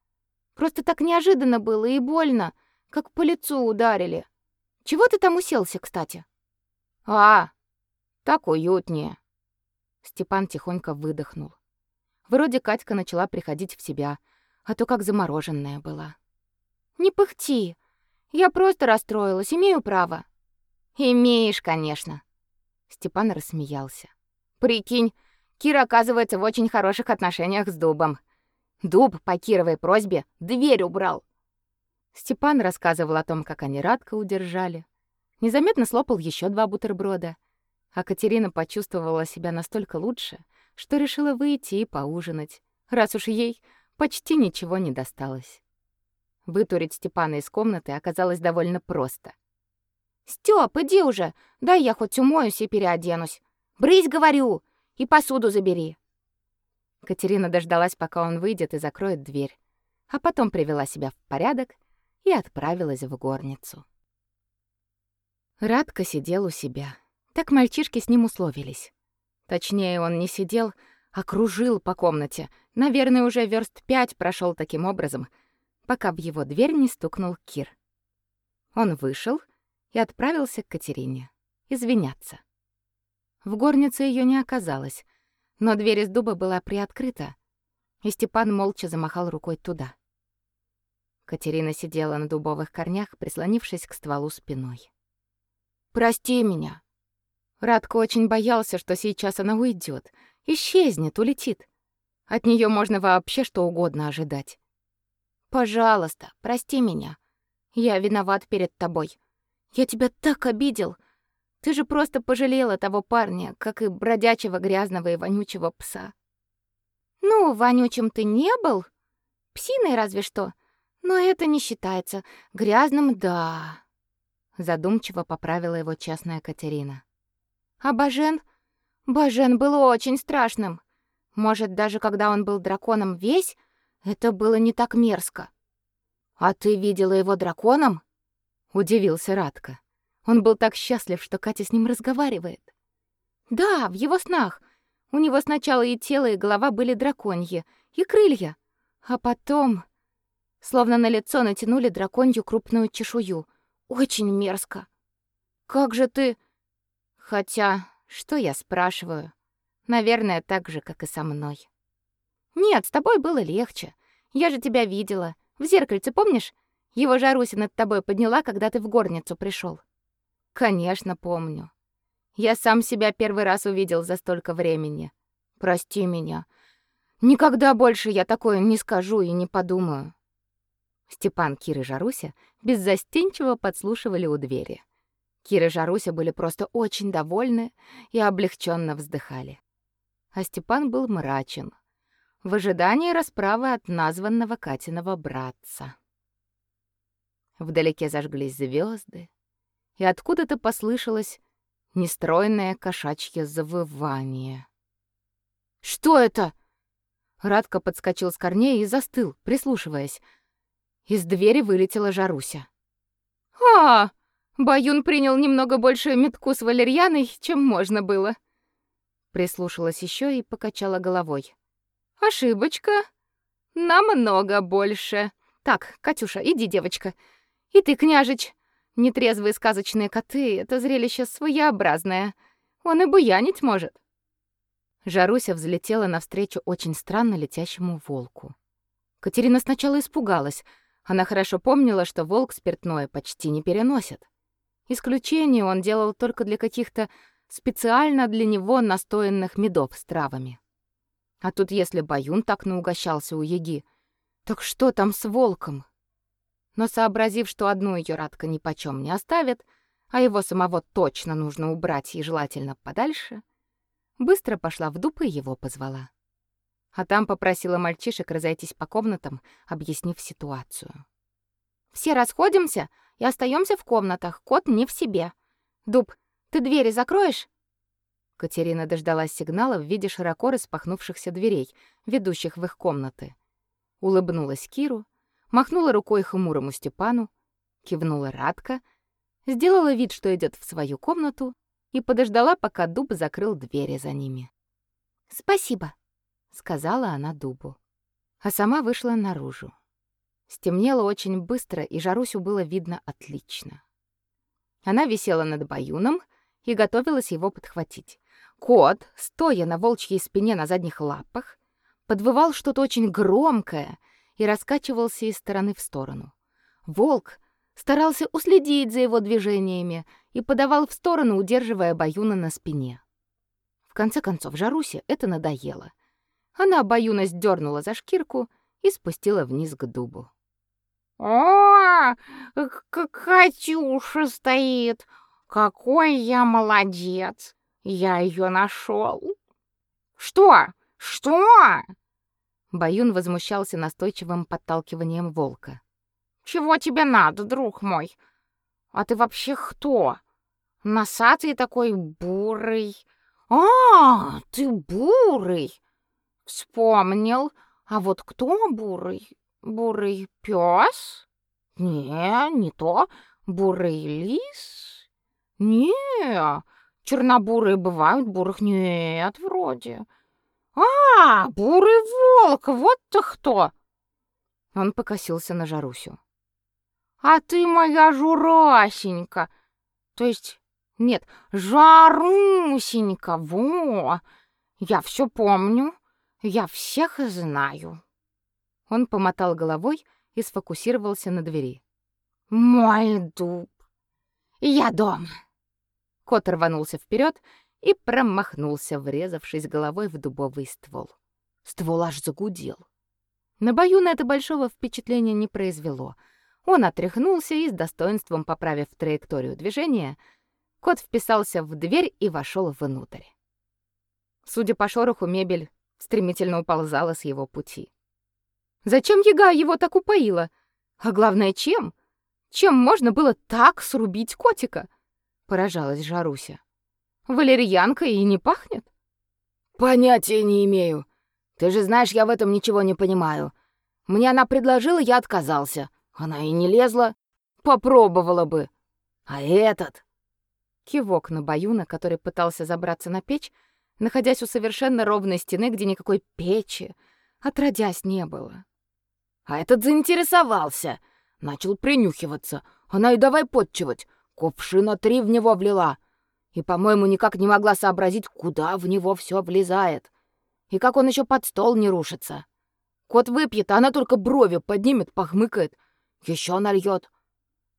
[SPEAKER 2] Просто так неожиданно было и больно, как по лицу ударили. Чего ты там уселся, кстати?» «А, так уютнее»,
[SPEAKER 1] Степан тихонько выдохнул. Вроде Катька начала приходить в себя, а то как замороженная была.
[SPEAKER 2] «Не пыхти. Я просто расстроилась, имею право». «Имеешь, конечно».
[SPEAKER 1] Степан рассмеялся.
[SPEAKER 2] «Прикинь, Кира оказывается в очень хороших отношениях с Дубом. Дуб по Кировой просьбе дверь убрал».
[SPEAKER 1] Степан рассказывал о том, как они Радко удержали. Незаметно слопал еще два бутерброда а Катерина почувствовала себя настолько лучше, что решила выйти и поужинать, раз уж ей почти ничего не досталось. Вытурить Степана из комнаты оказалось довольно просто.
[SPEAKER 2] «Стёп, иди уже! Дай я хоть умоюсь и переоденусь! Брысь, говорю! И посуду забери!»
[SPEAKER 1] Катерина дождалась, пока он выйдет и закроет дверь, а потом привела себя в порядок и отправилась в горницу. Радко сидел у себя. Так мальчишки с ним условились. Точнее, он не сидел, а кружил по комнате. Наверное, уже верст пять прошел таким образом. пока в его дверь не стукнул Кир. Он вышел и отправился к Катерине извиняться. В горнице ее не оказалось, но дверь из дуба была приоткрыта, и Степан молча замахал рукой туда. Катерина сидела на дубовых корнях, прислонившись к стволу спиной.
[SPEAKER 2] «Прости меня!»
[SPEAKER 1] Радко очень боялся, что сейчас она уйдет, исчезнет, улетит. От нее можно вообще что угодно ожидать.
[SPEAKER 2] «Пожалуйста, прости меня. Я виноват перед тобой. Я тебя так обидел. Ты же просто пожалела того парня, как и бродячего грязного и вонючего пса. Ну, вонючим ты не был, псиной разве что, но это не считается. Грязным — да.
[SPEAKER 1] Задумчиво поправила его честная Катерина.
[SPEAKER 2] А Бажен? Бажен был очень страшным. Может, даже когда он был драконом весь, это было не так мерзко. А ты видела его драконом?
[SPEAKER 1] Удивился Радко. Он был так счастлив, что Катя с ним разговаривает.
[SPEAKER 2] Да, в его снах. У него сначала и тело, и голова были драконьи, и крылья. А потом... Словно на лицо натянули драконью крупную чешую. Очень мерзко. Как же ты... Хотя, что я спрашиваю? Наверное, так же, как и со мной. Нет, с тобой было легче. Я же тебя видела. В зеркальце, помнишь? Его Жаруся над тобой подняла, когда ты в горницу пришел.
[SPEAKER 1] Конечно, помню. Я сам себя первый раз увидел за столько времени. Прости меня. Никогда больше я такое не скажу и не подумаю. Степан, Кир и Жаруся беззастенчиво подслушивали у двери. Кир и Жаруся были просто очень довольны и облегченно вздыхали. А Степан был мрачен, в ожидании расправы от названного Катиного братца. Вдалеке зажглись звезды, и откуда-то послышалось нестройное кошачье завывание.
[SPEAKER 2] «Что это?»
[SPEAKER 1] Радко подскочил с корней и застыл, прислушиваясь. Из двери вылетела Жаруся.
[SPEAKER 2] «А, Баюн принял немного больше метку с валерьяной, чем можно было».
[SPEAKER 1] Прислушалась еще и покачала головой.
[SPEAKER 2] «Ошибочка. Намного больше. Так, Катюша, иди, девочка. И ты, княжич, Нетрезвые сказочные коты — это зрелище своеобразное. Он и буянить может.
[SPEAKER 1] Жаруся взлетела навстречу очень странно летящему волку. Катерина сначала испугалась. Она хорошо помнила, что волк спиртное почти не переносит. Исключение он делал только для каких-то специально для него настоянных медов с травами. А тут если Баюн так наугощался у Еги, так что там с волком? но сообразив, что одну ее Радка ни почем не оставит, а его самого точно нужно убрать и желательно подальше, быстро пошла в дуб и его позвала. А там попросила мальчишек разойтись по комнатам, объяснив ситуацию.
[SPEAKER 2] Все расходимся и остаемся в комнатах. Кот не в себе. Дуб, ты двери закроешь?
[SPEAKER 1] Катерина дождалась сигнала в виде широко распахнувшихся дверей, ведущих в их комнаты. Улыбнулась Киру махнула рукой хмурому Степану, кивнула Радка, сделала вид, что идет в свою комнату и подождала, пока дуб закрыл двери за ними.
[SPEAKER 2] «Спасибо», —
[SPEAKER 1] сказала она дубу. А сама вышла наружу. Стемнело очень быстро, и Жарусю было видно отлично. Она висела над баюном и готовилась его подхватить. Кот, стоя на волчьей спине на задних лапах, подвывал что-то очень громкое — и раскачивался из стороны в сторону. Волк старался уследить за его движениями и подавал в сторону, удерживая Баюна на спине. В конце концов, Жарусе это надоело. Она Баюна сдернула за шкирку и спустила вниз к дубу.
[SPEAKER 2] «О, как Катюша стоит! Какой я молодец! Я ее нашел!» «Что? Что?»
[SPEAKER 1] Баюн возмущался настойчивым подталкиванием волка.
[SPEAKER 2] Чего тебе надо, друг мой? А ты вообще кто? Носатый такой бурый. А, ты бурый. Вспомнил. А вот кто бурый? Бурый пес? Не, не то. Бурый лис? Не, чернобурые бывают, бурых нет вроде. А, бурый волк, вот ты кто.
[SPEAKER 1] Он покосился на Жарусю.
[SPEAKER 2] А ты моя журасенька. То есть нет, Жарусенька, во. Я все помню. Я всех знаю.
[SPEAKER 1] Он помотал головой и сфокусировался на двери.
[SPEAKER 2] Мой дуб. Я дома.
[SPEAKER 1] Кот рванулся вперед и промахнулся, врезавшись головой в дубовый ствол. Ствол аж загудел. На Баюна это большого впечатления не произвело. Он отряхнулся и с достоинством поправив траекторию движения, кот вписался в дверь и вошел внутрь. Судя по шороху, мебель стремительно уползала с его пути. Зачем яга его так упоила? А главное, чем? Чем можно было так срубить котика? Поражалась Жаруся. Валерьянка и не пахнет?
[SPEAKER 3] Понятия не имею. Ты же знаешь, я в этом ничего не понимаю. Мне она предложила, я отказался. Она и не лезла. Попробовала бы. А этот?
[SPEAKER 1] Кивок на Баюна, который пытался забраться на печь, находясь у совершенно ровной стены, где никакой печи, отродясь, не было.
[SPEAKER 3] А этот заинтересовался, начал принюхиваться. Она и давай подчивать. Кувшина три в него влила. И, по-моему, никак не могла сообразить, куда в него все влезает. И как он еще под стол не рушится. Кот выпьет, а она только брови поднимет, похмыкает. Еще нальет.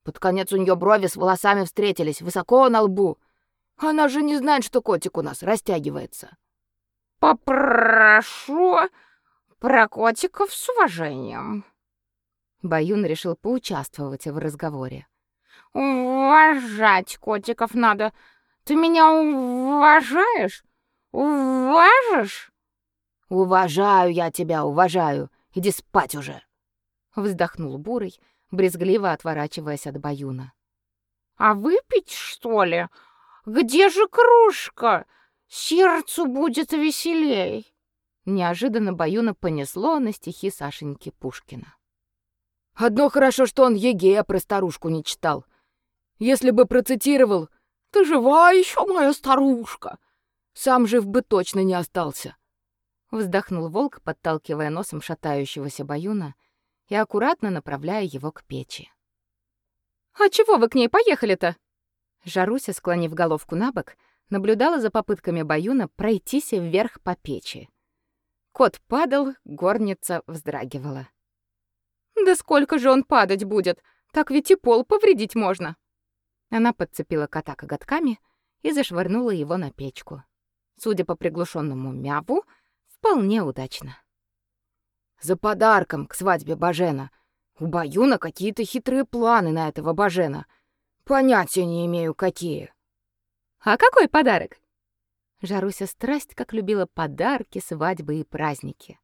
[SPEAKER 3] Под конец у нее брови с волосами встретились, высоко на лбу. Она же не знает, что котик у нас растягивается.
[SPEAKER 2] «Попрошу про котиков с уважением.
[SPEAKER 1] Баюн решил поучаствовать в разговоре.
[SPEAKER 2] Уважать котиков надо. Ты меня уважаешь? Уважишь?
[SPEAKER 3] Уважаю я тебя, уважаю. Иди спать уже.
[SPEAKER 1] Вздохнул Бурый, брезгливо отворачиваясь от Баюна.
[SPEAKER 2] А выпить, что ли? Где же кружка? Сердцу будет веселей.
[SPEAKER 1] Неожиданно Баюна понесло на стихи Сашеньки Пушкина.
[SPEAKER 3] Одно хорошо, что он Егея про старушку не читал. Если бы процитировал «Ты жива еще, моя старушка!» Сам жив бы точно не остался.
[SPEAKER 1] Вздохнул волк, подталкивая носом шатающегося Баюна и аккуратно направляя его к печи. «А чего вы к ней поехали-то?» Жаруся, склонив головку на бок, наблюдала за попытками Баюна пройтись вверх по печи. Кот падал, горница вздрагивала. «Да сколько же он падать будет? Так ведь и пол повредить можно!» Она подцепила кота коготками и зашвырнула его на печку. Судя по приглушенному мяву, вполне удачно.
[SPEAKER 3] «За подарком к свадьбе Бажена. У Баюна какие-то хитрые планы на этого Бажена. Понятия не имею, какие».
[SPEAKER 1] «А какой подарок?» Жаруся страсть как любила подарки, свадьбы и праздники.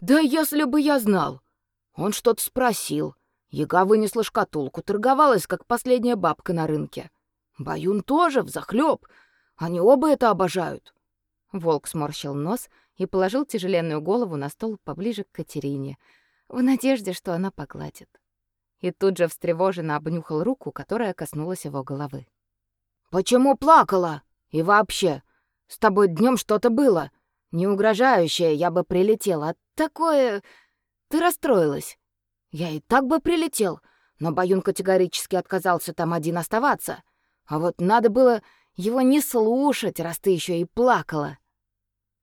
[SPEAKER 3] Да если бы я знал. Он что-то спросил. Яга вынесла шкатулку, торговалась как последняя бабка на рынке. Баюн тоже взахлёб. Они оба это обожают.
[SPEAKER 1] Волк сморщил нос и положил тяжеленную голову на стол поближе к Катерине, в надежде, что она погладит. И тут же встревоженно обнюхал руку, которая коснулась его головы.
[SPEAKER 3] Почему плакала? И вообще, с тобой днем что-то было. Не угрожающее, я бы прилетела. Такое... Ты расстроилась. Я и так бы прилетел, но Баюн категорически отказался там один оставаться. А вот надо было его не слушать, раз ты еще и плакала.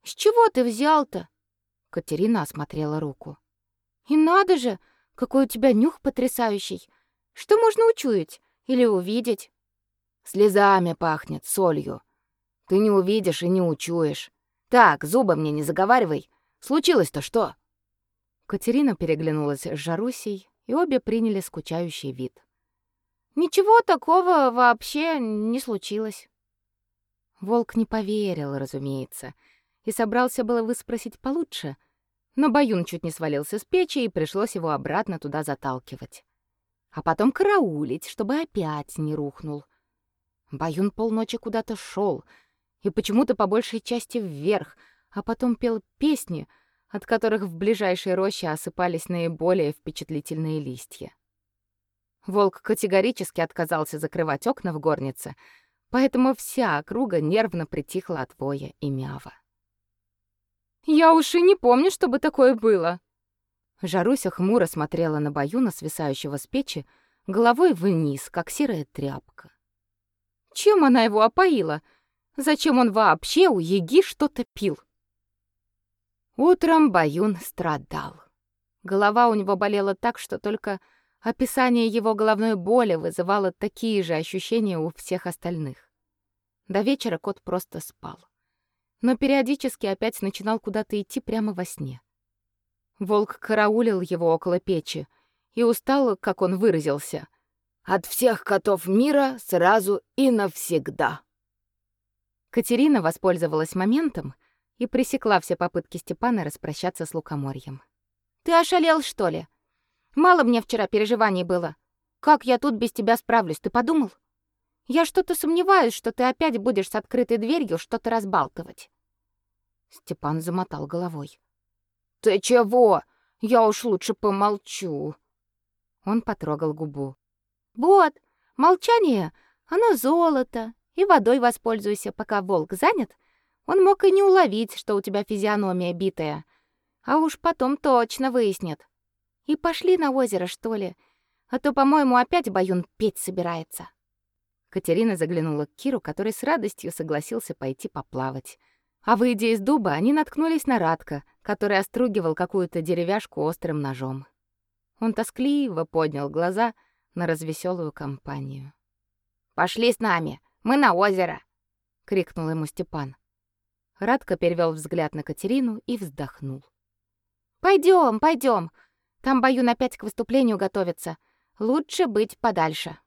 [SPEAKER 2] С чего ты взял-то?
[SPEAKER 1] Катерина осмотрела руку.
[SPEAKER 2] И надо же, какой у тебя нюх потрясающий. Что можно учуять или увидеть?
[SPEAKER 3] Слезами пахнет, солью. Ты не увидишь и не учуешь. Так, зубы мне не заговаривай. Случилось-то что?
[SPEAKER 1] Катерина переглянулась с Жарусей, и обе приняли скучающий вид.
[SPEAKER 2] Ничего такого вообще не случилось.
[SPEAKER 1] Волк не поверил, разумеется, и собрался было выспросить получше, но Баюн чуть не свалился с печи, и пришлось его обратно туда заталкивать. А потом караулить, чтобы опять не рухнул. Баюн полночи куда-то шел, и почему-то по большей части вверх, а потом пел песни, от которых в ближайшей роще осыпались наиболее впечатлительные листья. Волк категорически отказался закрывать окна в горнице, поэтому вся округа нервно притихла от воя и мява. «Я уж и не помню, чтобы такое было», Жаруся хмуро смотрела на Баюна, свисающего с печи, головой вниз, как серая тряпка. Чем она его опоила? Зачем он вообще у Еги что-то пил? Утром Баюн страдал. Голова у него болела так, что только описание его головной боли вызывало такие же ощущения у всех остальных. До вечера кот просто спал. Но периодически опять начинал куда-то идти прямо во сне. Волк караулил его около печи и устал, как он выразился, от всех котов мира сразу и навсегда. Катерина воспользовалась моментом и пресекла все попытки Степана распрощаться с лукоморьем.
[SPEAKER 2] Ты ошалел, что ли? Мало мне вчера переживаний было. Как я тут без тебя справлюсь, ты подумал? Я что-то сомневаюсь, что ты опять будешь с открытой дверью что-то разбалтывать.
[SPEAKER 1] Степан замотал головой.
[SPEAKER 3] Ты чего? Я уж лучше помолчу.
[SPEAKER 1] Он потрогал губу.
[SPEAKER 2] Вот, молчание, оно золото. И водой воспользуйся, пока волк занят. Он мог и не уловить, что у тебя физиономия битая. А уж потом точно выяснит. И пошли на озеро, что ли? А то, по-моему, опять Баюн петь собирается.
[SPEAKER 1] Катерина заглянула к Киру, который с радостью согласился пойти поплавать. А выйдя из дуба, они наткнулись на Радка, который остругивал какую-то деревяшку острым ножом. Он тоскливо поднял глаза на развеселую компанию.
[SPEAKER 2] «Пошли с нами, мы на озеро!» — крикнул ему Степан.
[SPEAKER 1] Радка перевел взгляд на Катерину и вздохнул.
[SPEAKER 2] Пойдем, пойдем. Там Баюн опять к выступлению готовится. Лучше быть подальше.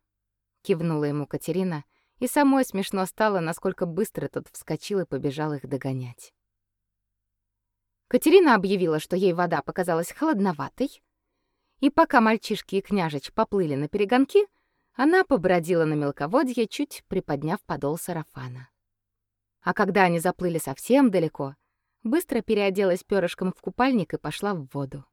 [SPEAKER 1] Кивнула ему Катерина, и самой смешно стало, насколько быстро тот вскочил и побежал их догонять. Катерина объявила, что ей вода показалась холодноватой, и пока мальчишки и княжич поплыли на перегонки, она побродила на мелководье, чуть приподняв подол сарафана. А когда они заплыли совсем далеко, быстро переоделась перышком в купальник и пошла в воду.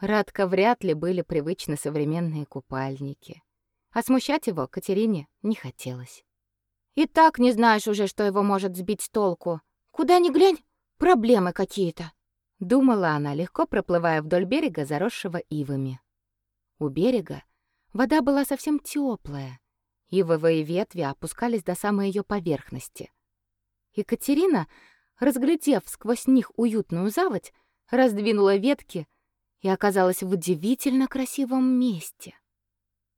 [SPEAKER 1] Радко вряд ли были привычны современные купальники. А смущать его Катерине не хотелось.
[SPEAKER 2] «И так не знаешь уже, что его может сбить с толку. Куда ни глянь, проблемы какие-то», —
[SPEAKER 1] думала она, легко проплывая вдоль берега, заросшего ивами. У берега вода была совсем теплая, ивовые ветви опускались до самой ее поверхности. Екатерина разглядев сквозь них уютную заводь, раздвинула ветки и оказалась в удивительно красивом месте.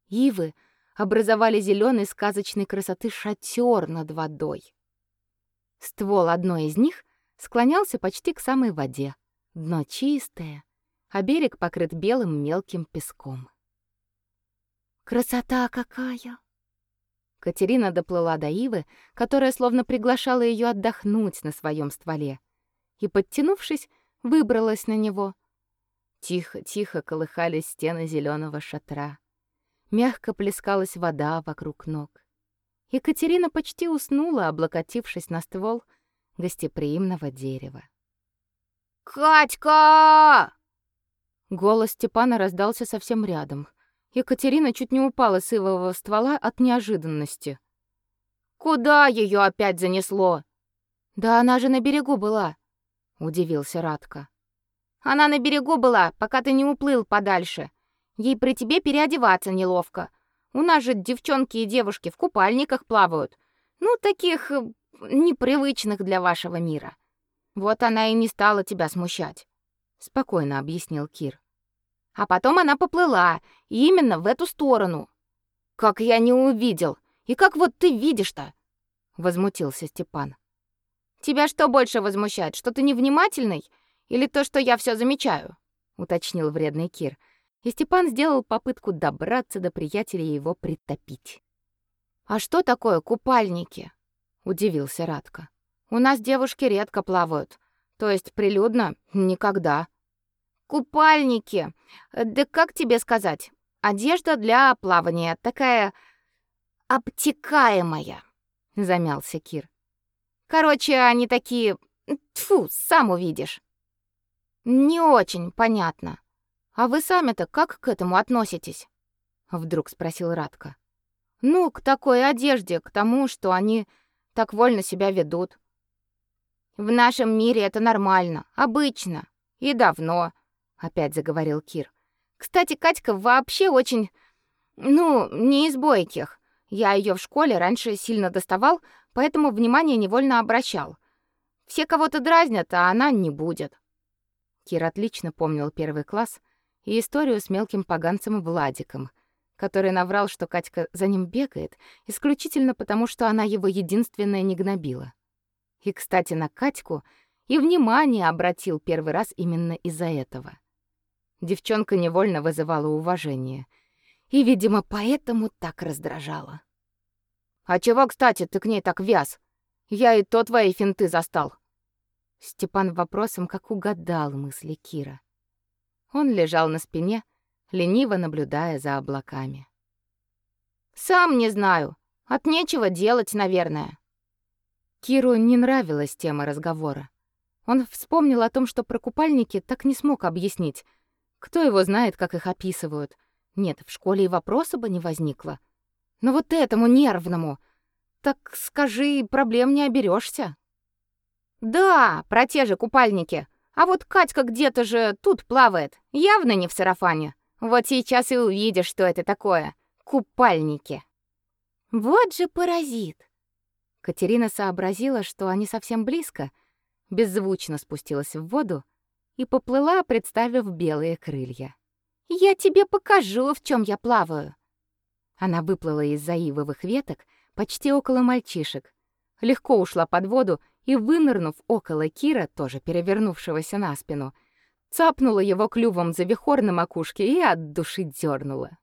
[SPEAKER 1] Ивы образовали зеленый сказочной красоты шатер над водой. Ствол одной из них склонялся почти к самой воде. Дно чистое, а берег покрыт белым мелким песком.
[SPEAKER 2] «Красота какая!»
[SPEAKER 1] Катерина доплыла до ивы, которая словно приглашала ее отдохнуть на своем стволе, и, подтянувшись, выбралась на него. Тихо-тихо колыхались стены зеленого шатра. Мягко плескалась вода вокруг ног. Екатерина почти уснула, облокотившись на ствол гостеприимного дерева.
[SPEAKER 2] «Катька!»
[SPEAKER 1] Голос Степана раздался совсем рядом — Екатерина чуть не упала с ивового ствола от неожиданности.
[SPEAKER 2] «Куда ее опять занесло?»
[SPEAKER 1] «Да она же на берегу была», — удивился Радко.
[SPEAKER 2] «Она на берегу была, пока ты не уплыл подальше. Ей при тебе переодеваться неловко. У нас же девчонки и девушки в купальниках плавают. Ну, таких э, непривычных для вашего мира. Вот она и не стала тебя смущать», — спокойно объяснил Кир. А потом она поплыла, именно в эту сторону. Как я не увидел. И как вот ты видишь-то? возмутился Степан. Тебя что больше возмущает, что ты невнимательный или то, что я все замечаю? уточнил вредный Кир. И Степан сделал попытку добраться до приятеля и его притопить. А что такое купальники? удивился Радко. У нас девушки редко плавают, то есть прилюдно никогда. Купальники. Да как тебе сказать? Одежда для плавания, такая обтекаемая, замялся Кир. Короче, они такие, тфу, сам увидишь. Не очень понятно. А вы сами-то как к этому относитесь? вдруг спросил Радко. Ну, к такой одежде, к тому, что они так вольно себя ведут. В нашем мире это нормально, обычно и давно.
[SPEAKER 1] Опять заговорил Кир.
[SPEAKER 2] Кстати, Катька вообще очень ну, не из бойких. Я ее в школе раньше сильно доставал, поэтому внимание невольно обращал. Все кого-то дразнят, а она не будет.
[SPEAKER 1] Кир отлично помнил первый класс и историю с мелким поганцем Владиком, который наврал, что Катька за ним бегает, исключительно потому, что она его единственная не гнобила. И, кстати, на Катьку и внимание обратил первый раз именно из-за этого. Девчонка невольно вызывала уважение, и, видимо, поэтому так раздражала.
[SPEAKER 2] «А чего, кстати, ты к ней так вяз? Я и то твои финты застал».
[SPEAKER 1] Степан вопросом как угадал мысли Кира. Он лежал на спине, лениво наблюдая за облаками.
[SPEAKER 2] «Сам не знаю. От нечего делать, наверное».
[SPEAKER 1] Киру не нравилась тема разговора. Он вспомнил о том, что про купальники так не смог объяснить. Кто его знает, как их описывают. Нет, в школе и вопроса бы не возникло. Но вот этому нервному, так скажи, проблем не оберешься.
[SPEAKER 2] Да, про те же купальники. А вот Катька где-то же тут плавает, явно не в сарафане. Вот сейчас и увидишь, что это такое. Купальники.
[SPEAKER 1] Вот же паразит. Катерина сообразила, что они совсем близко, беззвучно спустилась в воду и поплыла, представив белые крылья.
[SPEAKER 2] Я тебе покажу, в чем я плаваю.
[SPEAKER 1] Она выплыла из-за ивовых веток почти около мальчишек, легко ушла под воду и, вынырнув около Кира, тоже перевернувшегося на спину, цапнула его клювом за вихор на макушке и от души дернула.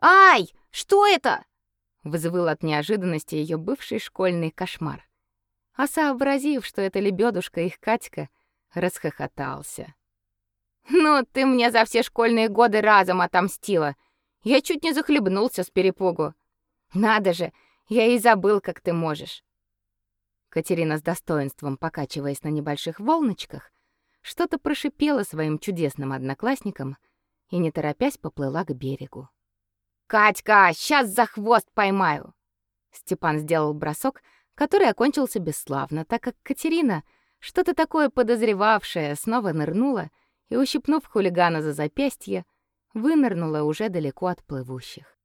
[SPEAKER 2] «Ай, что это?»
[SPEAKER 1] — взвыл от неожиданности ее бывший школьный кошмар. А сообразив, что это лебедушка их Катька, расхохотался.
[SPEAKER 2] «Ну, ты мне за все школьные годы разом отомстила. Я чуть не захлебнулся с перепугу. Надо же, я и забыл, как ты можешь.
[SPEAKER 1] Катерина с достоинством, покачиваясь на небольших волночках, что-то прошипела своим чудесным одноклассникам и, не торопясь, поплыла к берегу.
[SPEAKER 2] «Катька, сейчас за хвост поймаю!»
[SPEAKER 1] Степан сделал бросок, который окончился бесславно, так как Катерина, что-то такое подозревавшая, снова нырнула и, ущипнув хулигана за запястье, вынырнула уже далеко от плывущих.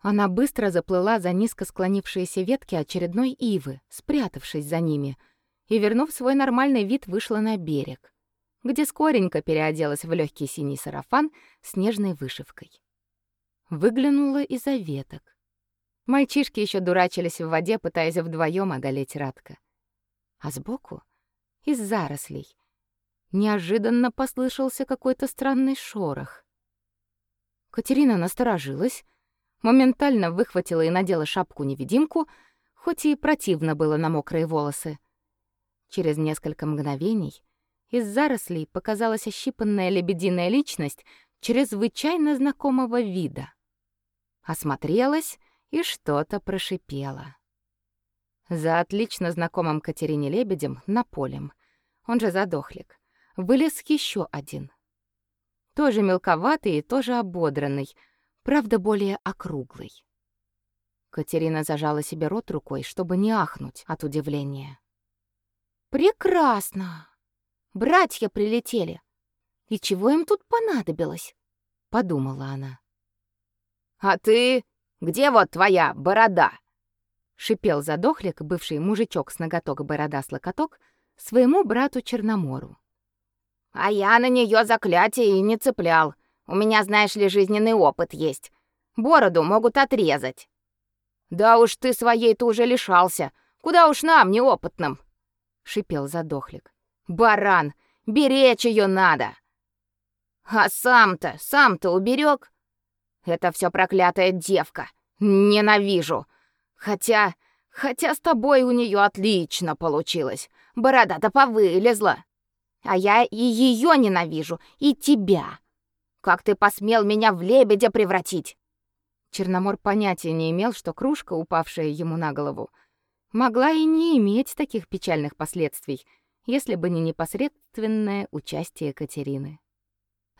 [SPEAKER 1] Она быстро заплыла за низко склонившиеся ветки очередной ивы, спрятавшись за ними, и, вернув свой нормальный вид, вышла на берег, где скоренько переоделась в легкий синий сарафан с нежной вышивкой. Выглянула из-за веток. Мальчишки еще дурачились в воде, пытаясь вдвоем одолеть Радка. А сбоку, из зарослей, неожиданно послышался какой-то странный шорох. Катерина насторожилась, моментально выхватила и надела шапку-невидимку, хоть и противно было на мокрые волосы. Через несколько мгновений из зарослей показалась ощипанная лебединая личность чрезвычайно знакомого вида. Осмотрелась и что-то прошипела. За отлично знакомым Катерине лебедем, Наполем, он же задохлик, вылез еще один. Тоже мелковатый и тоже ободранный, правда, более округлый. Катерина зажала себе рот рукой, чтобы не ахнуть от удивления.
[SPEAKER 2] «Прекрасно! Братья прилетели. И чего им тут понадобилось?»
[SPEAKER 1] — подумала она.
[SPEAKER 3] «А ты? Где вот твоя борода?»
[SPEAKER 1] — шипел задохлик, бывший мужичок с ноготок борода-слокоток, своему брату Черномору.
[SPEAKER 2] «А я на нее заклятие и не цеплял. У меня, знаешь ли, жизненный опыт есть. Бороду могут отрезать.
[SPEAKER 3] Да уж ты своей-то уже лишался. Куда уж нам, неопытным?
[SPEAKER 1] шипел задохлик.
[SPEAKER 3] Баран, беречь ее надо. А сам-то, сам-то уберег. Это все проклятая девка. Ненавижу. Хотя, хотя с тобой у нее отлично получилось. Борода-то повылезла. А я и ее ненавижу, и тебя. Как ты посмел меня в лебедя превратить?
[SPEAKER 1] Черномор понятия не имел, что кружка, упавшая ему на голову, могла и не иметь таких печальных последствий, если бы не непосредственное участие Катерины.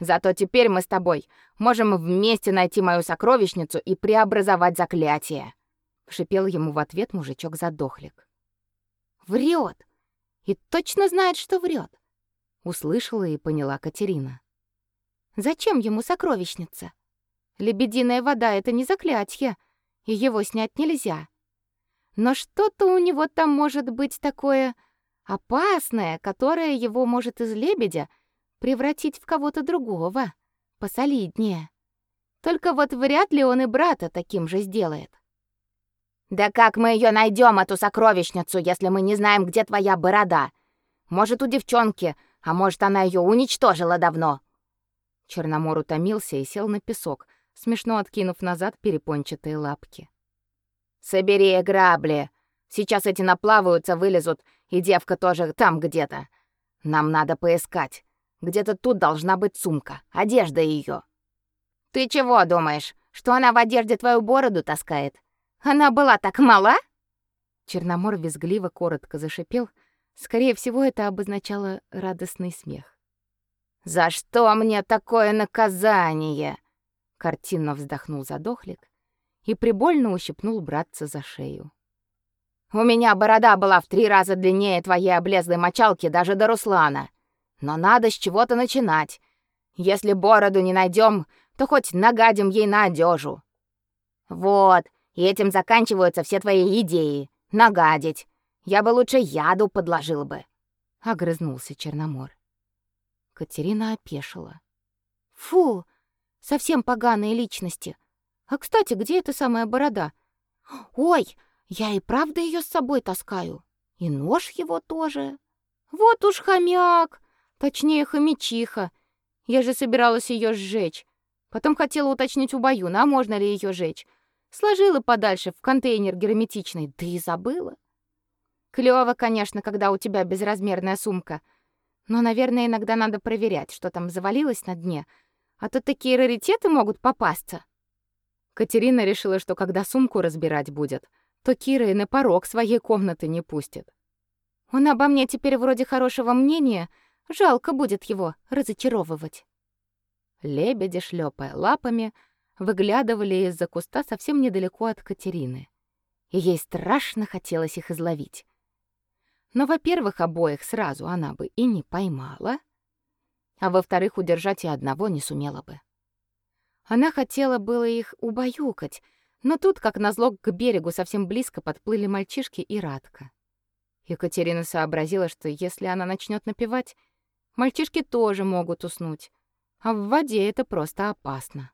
[SPEAKER 3] Зато теперь мы с тобой можем вместе найти мою сокровищницу и преобразовать заклятие, шипел ему в ответ мужичок задохлик.
[SPEAKER 2] Врет. И точно знает, что врет.
[SPEAKER 1] услышала и поняла Катерина. Зачем ему сокровищница? Лебединая вода — это не заклятие, и его снять нельзя. Но что-то у него там может быть такое опасное, которое его может из лебедя превратить в кого-то другого, посолиднее. Только вот вряд ли он и брата таким же сделает.
[SPEAKER 2] Да как мы ее найдем, эту сокровищницу, если мы не знаем, где твоя борода? Может, у девчонки, а может, она ее уничтожила давно.
[SPEAKER 1] Черномор утомился и сел на песок, смешно откинув назад перепончатые лапки.
[SPEAKER 2] Собери грабли. Сейчас эти наплаваются, вылезут, и девка тоже там где-то. Нам надо поискать. Где-то тут должна быть сумка, одежда ее. Ты чего думаешь, что она в одежде твою бороду таскает? Она была так мала?
[SPEAKER 1] Черномор визгливо коротко зашипел. Скорее всего, это обозначало радостный смех.
[SPEAKER 2] За что мне такое наказание?
[SPEAKER 1] Картинно вздохнул задохлик и прибольно ущипнул братца за шею.
[SPEAKER 2] У меня борода была в три раза длиннее твоей облезлой мочалки даже до Руслана. Но надо с чего-то начинать. Если бороду не найдем, то хоть нагадим ей на одежу. Вот, и этим заканчиваются все твои идеи. Нагадить. Я бы лучше яду подложил бы.
[SPEAKER 1] Огрызнулся Черномор. Катерина опешила. Фу, совсем поганые личности. А, кстати, где эта самая борода? Ой, я и правда ее с собой таскаю. И нож его тоже. Вот уж хомяк, точнее хомячиха. Я же собиралась ее сжечь. Потом хотела уточнить у Баюна, а можно ли ее жечь. Сложила подальше в контейнер герметичный, да и забыла. Клёво, конечно, когда у тебя безразмерная сумка. Но, наверное, иногда надо проверять, что там завалилось на дне, а то такие раритеты могут попасться. Катерина решила, что когда сумку разбирать будет, то Кира и на порог своей комнаты не пустит. Он обо мне теперь вроде хорошего мнения, жалко будет его разочаровывать. Лебеди, шлепая лапами, выглядывали из-за куста совсем недалеко от Катерины. И ей страшно хотелось их изловить. Но, во-первых, обоих сразу она бы и не поймала, а во-вторых, удержать и одного не сумела бы. Она хотела было их убаюкать, но тут, как назло, к берегу совсем близко подплыли мальчишки и Радка. Екатерина сообразила, что если она начнет напевать, мальчишки тоже могут уснуть, а в воде это просто опасно.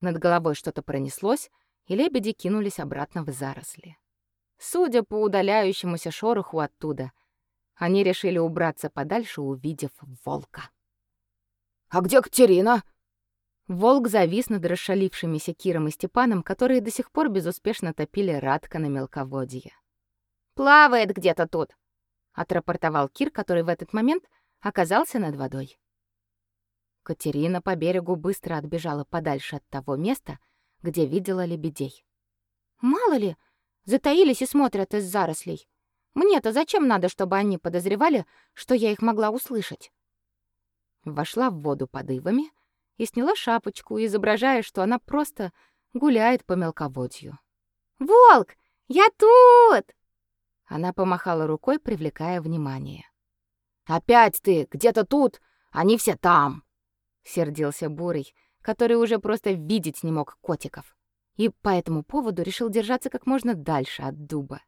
[SPEAKER 1] Над головой что-то пронеслось, и лебеди кинулись обратно в заросли. Судя по удаляющемуся шороху оттуда, они решили убраться подальше, увидев волка.
[SPEAKER 3] «А где Катерина?»
[SPEAKER 1] Волк завис над расшалившимися Киром и Степаном, которые до сих пор безуспешно топили Радка на мелководье.
[SPEAKER 2] «Плавает где-то тут», —
[SPEAKER 1] отрапортовал Кир, который в этот момент оказался над водой. Катерина по берегу быстро отбежала подальше от того места, где видела лебедей. «Мало ли, затаились и смотрят из зарослей. Мне-то зачем надо, чтобы они подозревали, что я их могла услышать?» Вошла в воду под ивами и сняла шапочку, изображая, что она просто гуляет по мелководью.
[SPEAKER 2] «Волк, я тут!»
[SPEAKER 1] Она помахала рукой, привлекая внимание.
[SPEAKER 3] «Опять ты где-то тут, они все там!»
[SPEAKER 1] Сердился Бурый, который уже просто видеть не мог котиков. И по этому поводу решил держаться как можно дальше от дуба.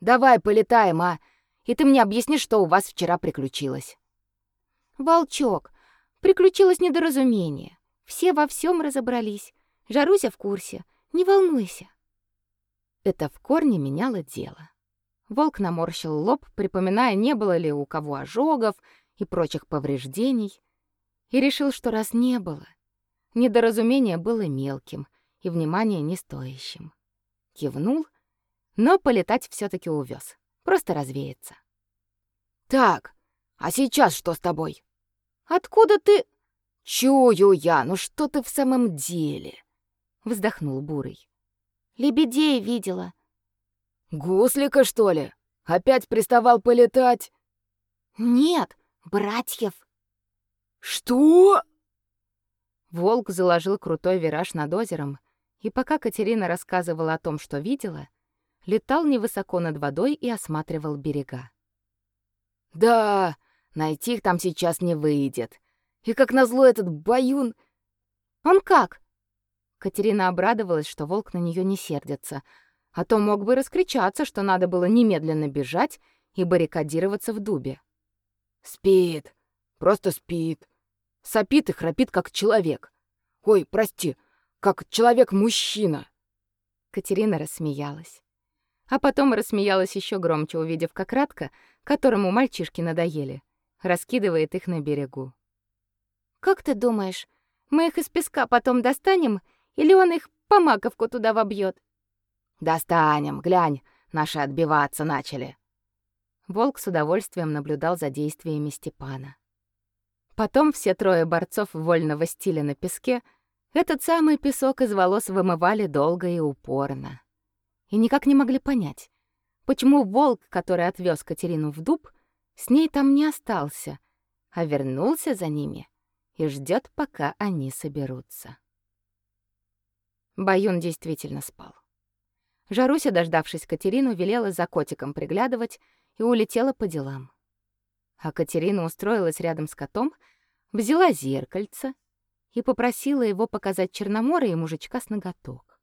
[SPEAKER 3] «Давай полетаем, а? И ты мне объяснишь, что у вас вчера приключилось».
[SPEAKER 1] «Волчок, Приключилось недоразумение. Все во всем разобрались. Жаруся в курсе. Не волнуйся. Это в корне меняло дело. Волк наморщил лоб, припоминая, не было ли у кого ожогов и прочих повреждений, и решил, что раз не было, недоразумение было мелким и внимания не стоящим. Кивнул, но полетать все таки увез. Просто развеяться.
[SPEAKER 3] Так, а сейчас что с тобой?
[SPEAKER 1] Откуда ты?
[SPEAKER 3] Чую я, ну что ты в самом деле?
[SPEAKER 1] Вздохнул Бурый. Лебедей видела.
[SPEAKER 3] Гуслика, что ли? Опять приставал полетать?
[SPEAKER 1] Нет, братьев.
[SPEAKER 3] Что?
[SPEAKER 1] Волк заложил крутой вираж над озером, и пока Катерина рассказывала о том, что видела, летал невысоко над водой и осматривал берега.
[SPEAKER 3] Да, Найти их там сейчас не выйдет. И как назло этот баюн...
[SPEAKER 1] Он как? Катерина обрадовалась, что волк на нее не сердится, а то мог бы раскричаться, что надо было немедленно бежать и баррикадироваться в дубе.
[SPEAKER 3] Спит, просто спит. Сопит и храпит, как человек. Ой, прости, как человек-мужчина.
[SPEAKER 1] Катерина рассмеялась. А потом рассмеялась еще громче, увидев, как Радка, которому мальчишки надоели, раскидывает их на берегу. «Как ты думаешь, мы их из песка потом достанем, или он их по маковку туда вобьет?
[SPEAKER 3] «Достанем, глянь, наши отбиваться начали».
[SPEAKER 1] Волк с удовольствием наблюдал за действиями Степана. Потом все трое борцов вольного стиля на песке этот самый песок из волос вымывали долго и упорно. И никак не могли понять, почему волк, который отвез Катерину в дуб, с ней там не остался, а вернулся за ними и ждет, пока они соберутся. Баюн действительно спал. Жаруся, дождавшись Катерину, велела за котиком приглядывать и улетела по делам. А Катерина устроилась рядом с котом, взяла зеркальце и попросила его показать Черномора и мужичка с ноготок.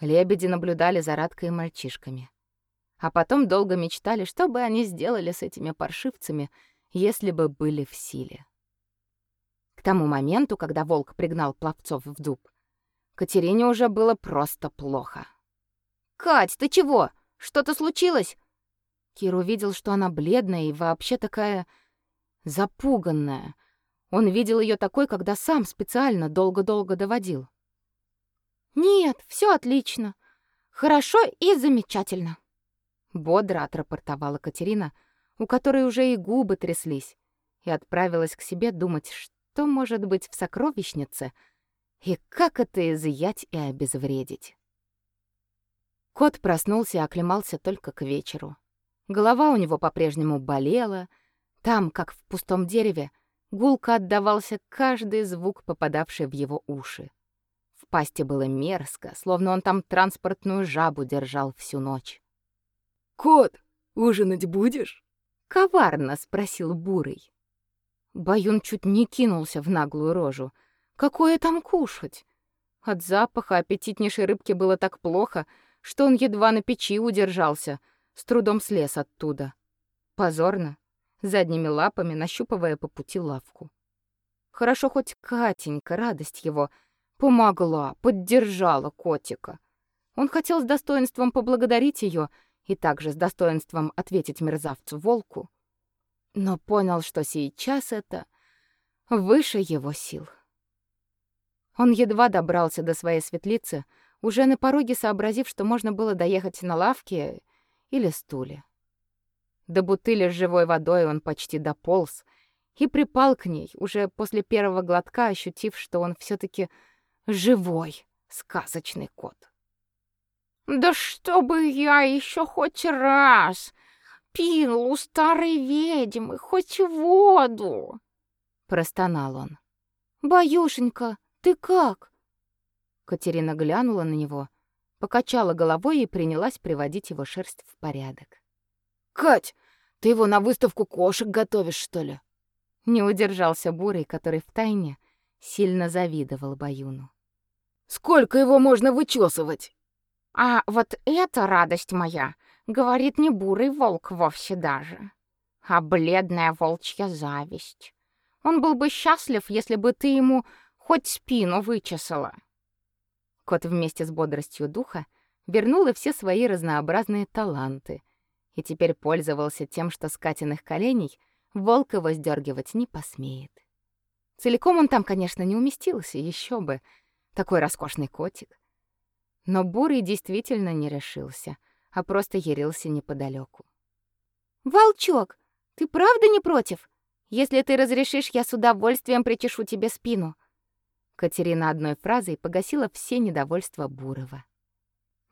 [SPEAKER 1] Лебеди наблюдали за Радкой и мальчишками. А потом долго мечтали, что бы они сделали с этими паршивцами, если бы были в силе. К тому моменту, когда волк пригнал пловцов в дуб, Катерине уже было просто плохо.
[SPEAKER 2] «Кать, ты чего? Что-то случилось?»
[SPEAKER 1] Кир увидел, что она бледная и вообще такая запуганная. Он видел ее такой, когда сам специально долго-долго доводил.
[SPEAKER 2] «Нет, все отлично. Хорошо и замечательно», —
[SPEAKER 1] бодро отрапортовала Катерина, у которой уже и губы тряслись, и отправилась к себе думать, что может быть в сокровищнице — и как это изъять и обезвредить? Кот проснулся и оклемался только к вечеру. Голова у него по-прежнему болела. Там, как в пустом дереве, гулко отдавался каждый звук, попадавший в его уши. В пасти было мерзко, словно он там транспортную жабу держал всю ночь.
[SPEAKER 3] «Кот, ужинать будешь?»
[SPEAKER 1] — коварно спросил Бурый. Баюн чуть не кинулся в наглую рожу — Какое там кушать? От запаха аппетитнейшей рыбки было так плохо, что он едва на печи удержался, с трудом слез оттуда. Позорно, задними лапами нащупывая по пути лавку. Хорошо хоть Катенька, радость его, помогла, поддержала котика. Он хотел с достоинством поблагодарить ее и также с достоинством ответить мерзавцу-волку, но понял, что сейчас это выше его сил. Он едва добрался до своей светлицы, уже на пороге сообразив, что можно было доехать на лавке или стуле. До бутыли с живой водой он почти дополз и припал к ней, уже после первого глотка ощутив, что он все таки живой сказочный кот.
[SPEAKER 2] «Да чтобы я еще хоть раз пил у старой ведьмы хоть воду!»
[SPEAKER 1] — простонал он.
[SPEAKER 2] «Баюшенька, ты как?»
[SPEAKER 1] Катерина глянула на него, покачала головой и принялась приводить его шерсть в порядок.
[SPEAKER 3] «Кать, ты его на выставку кошек готовишь, что ли?»
[SPEAKER 1] Не удержался Бурый, который втайне сильно завидовал Баюну.
[SPEAKER 3] «Сколько его можно вычесывать?»
[SPEAKER 2] «А вот это радость моя!» — говорит не бурый волк вовсе даже, а бледная волчья зависть. Он был бы счастлив, если бы ты ему Хоть спину вычесала.
[SPEAKER 1] Кот вместе с бодростью духа вернул и все свои разнообразные таланты и теперь пользовался тем, что с Катиных коленей волк его сдергивать не посмеет. Целиком он там, конечно, не уместился, еще бы. Такой роскошный котик. Но Бурый действительно не решился, а просто ярился неподалеку.
[SPEAKER 2] «Волчок, ты правда не против? Если ты разрешишь, я с удовольствием причешу тебе спину»,
[SPEAKER 1] Катерина одной фразой погасила все недовольства Бурова.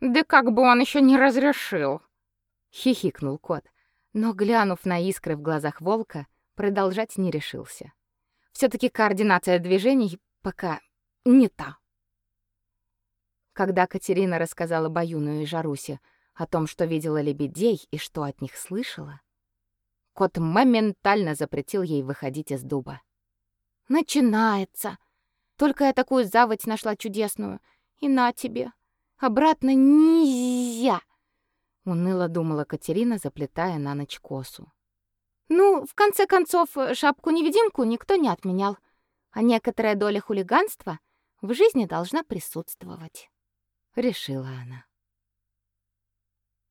[SPEAKER 2] «Да как бы он еще не разрешил!»
[SPEAKER 1] — хихикнул кот, но, глянув на искры в глазах волка, продолжать не решился. все таки координация движений пока не та. Когда Катерина рассказала Баюну и Жарусе о том, что видела лебедей и что от них слышала, кот моментально запретил ей выходить из дуба.
[SPEAKER 2] Начинается. Только я такую заводь нашла чудесную. И на тебе. Обратно нельзя.
[SPEAKER 1] Уныло думала Катерина, заплетая на ночь косу.
[SPEAKER 2] Ну, в конце концов, шапку-невидимку никто не отменял. А некоторая доля хулиганства в жизни должна присутствовать.
[SPEAKER 1] Решила она.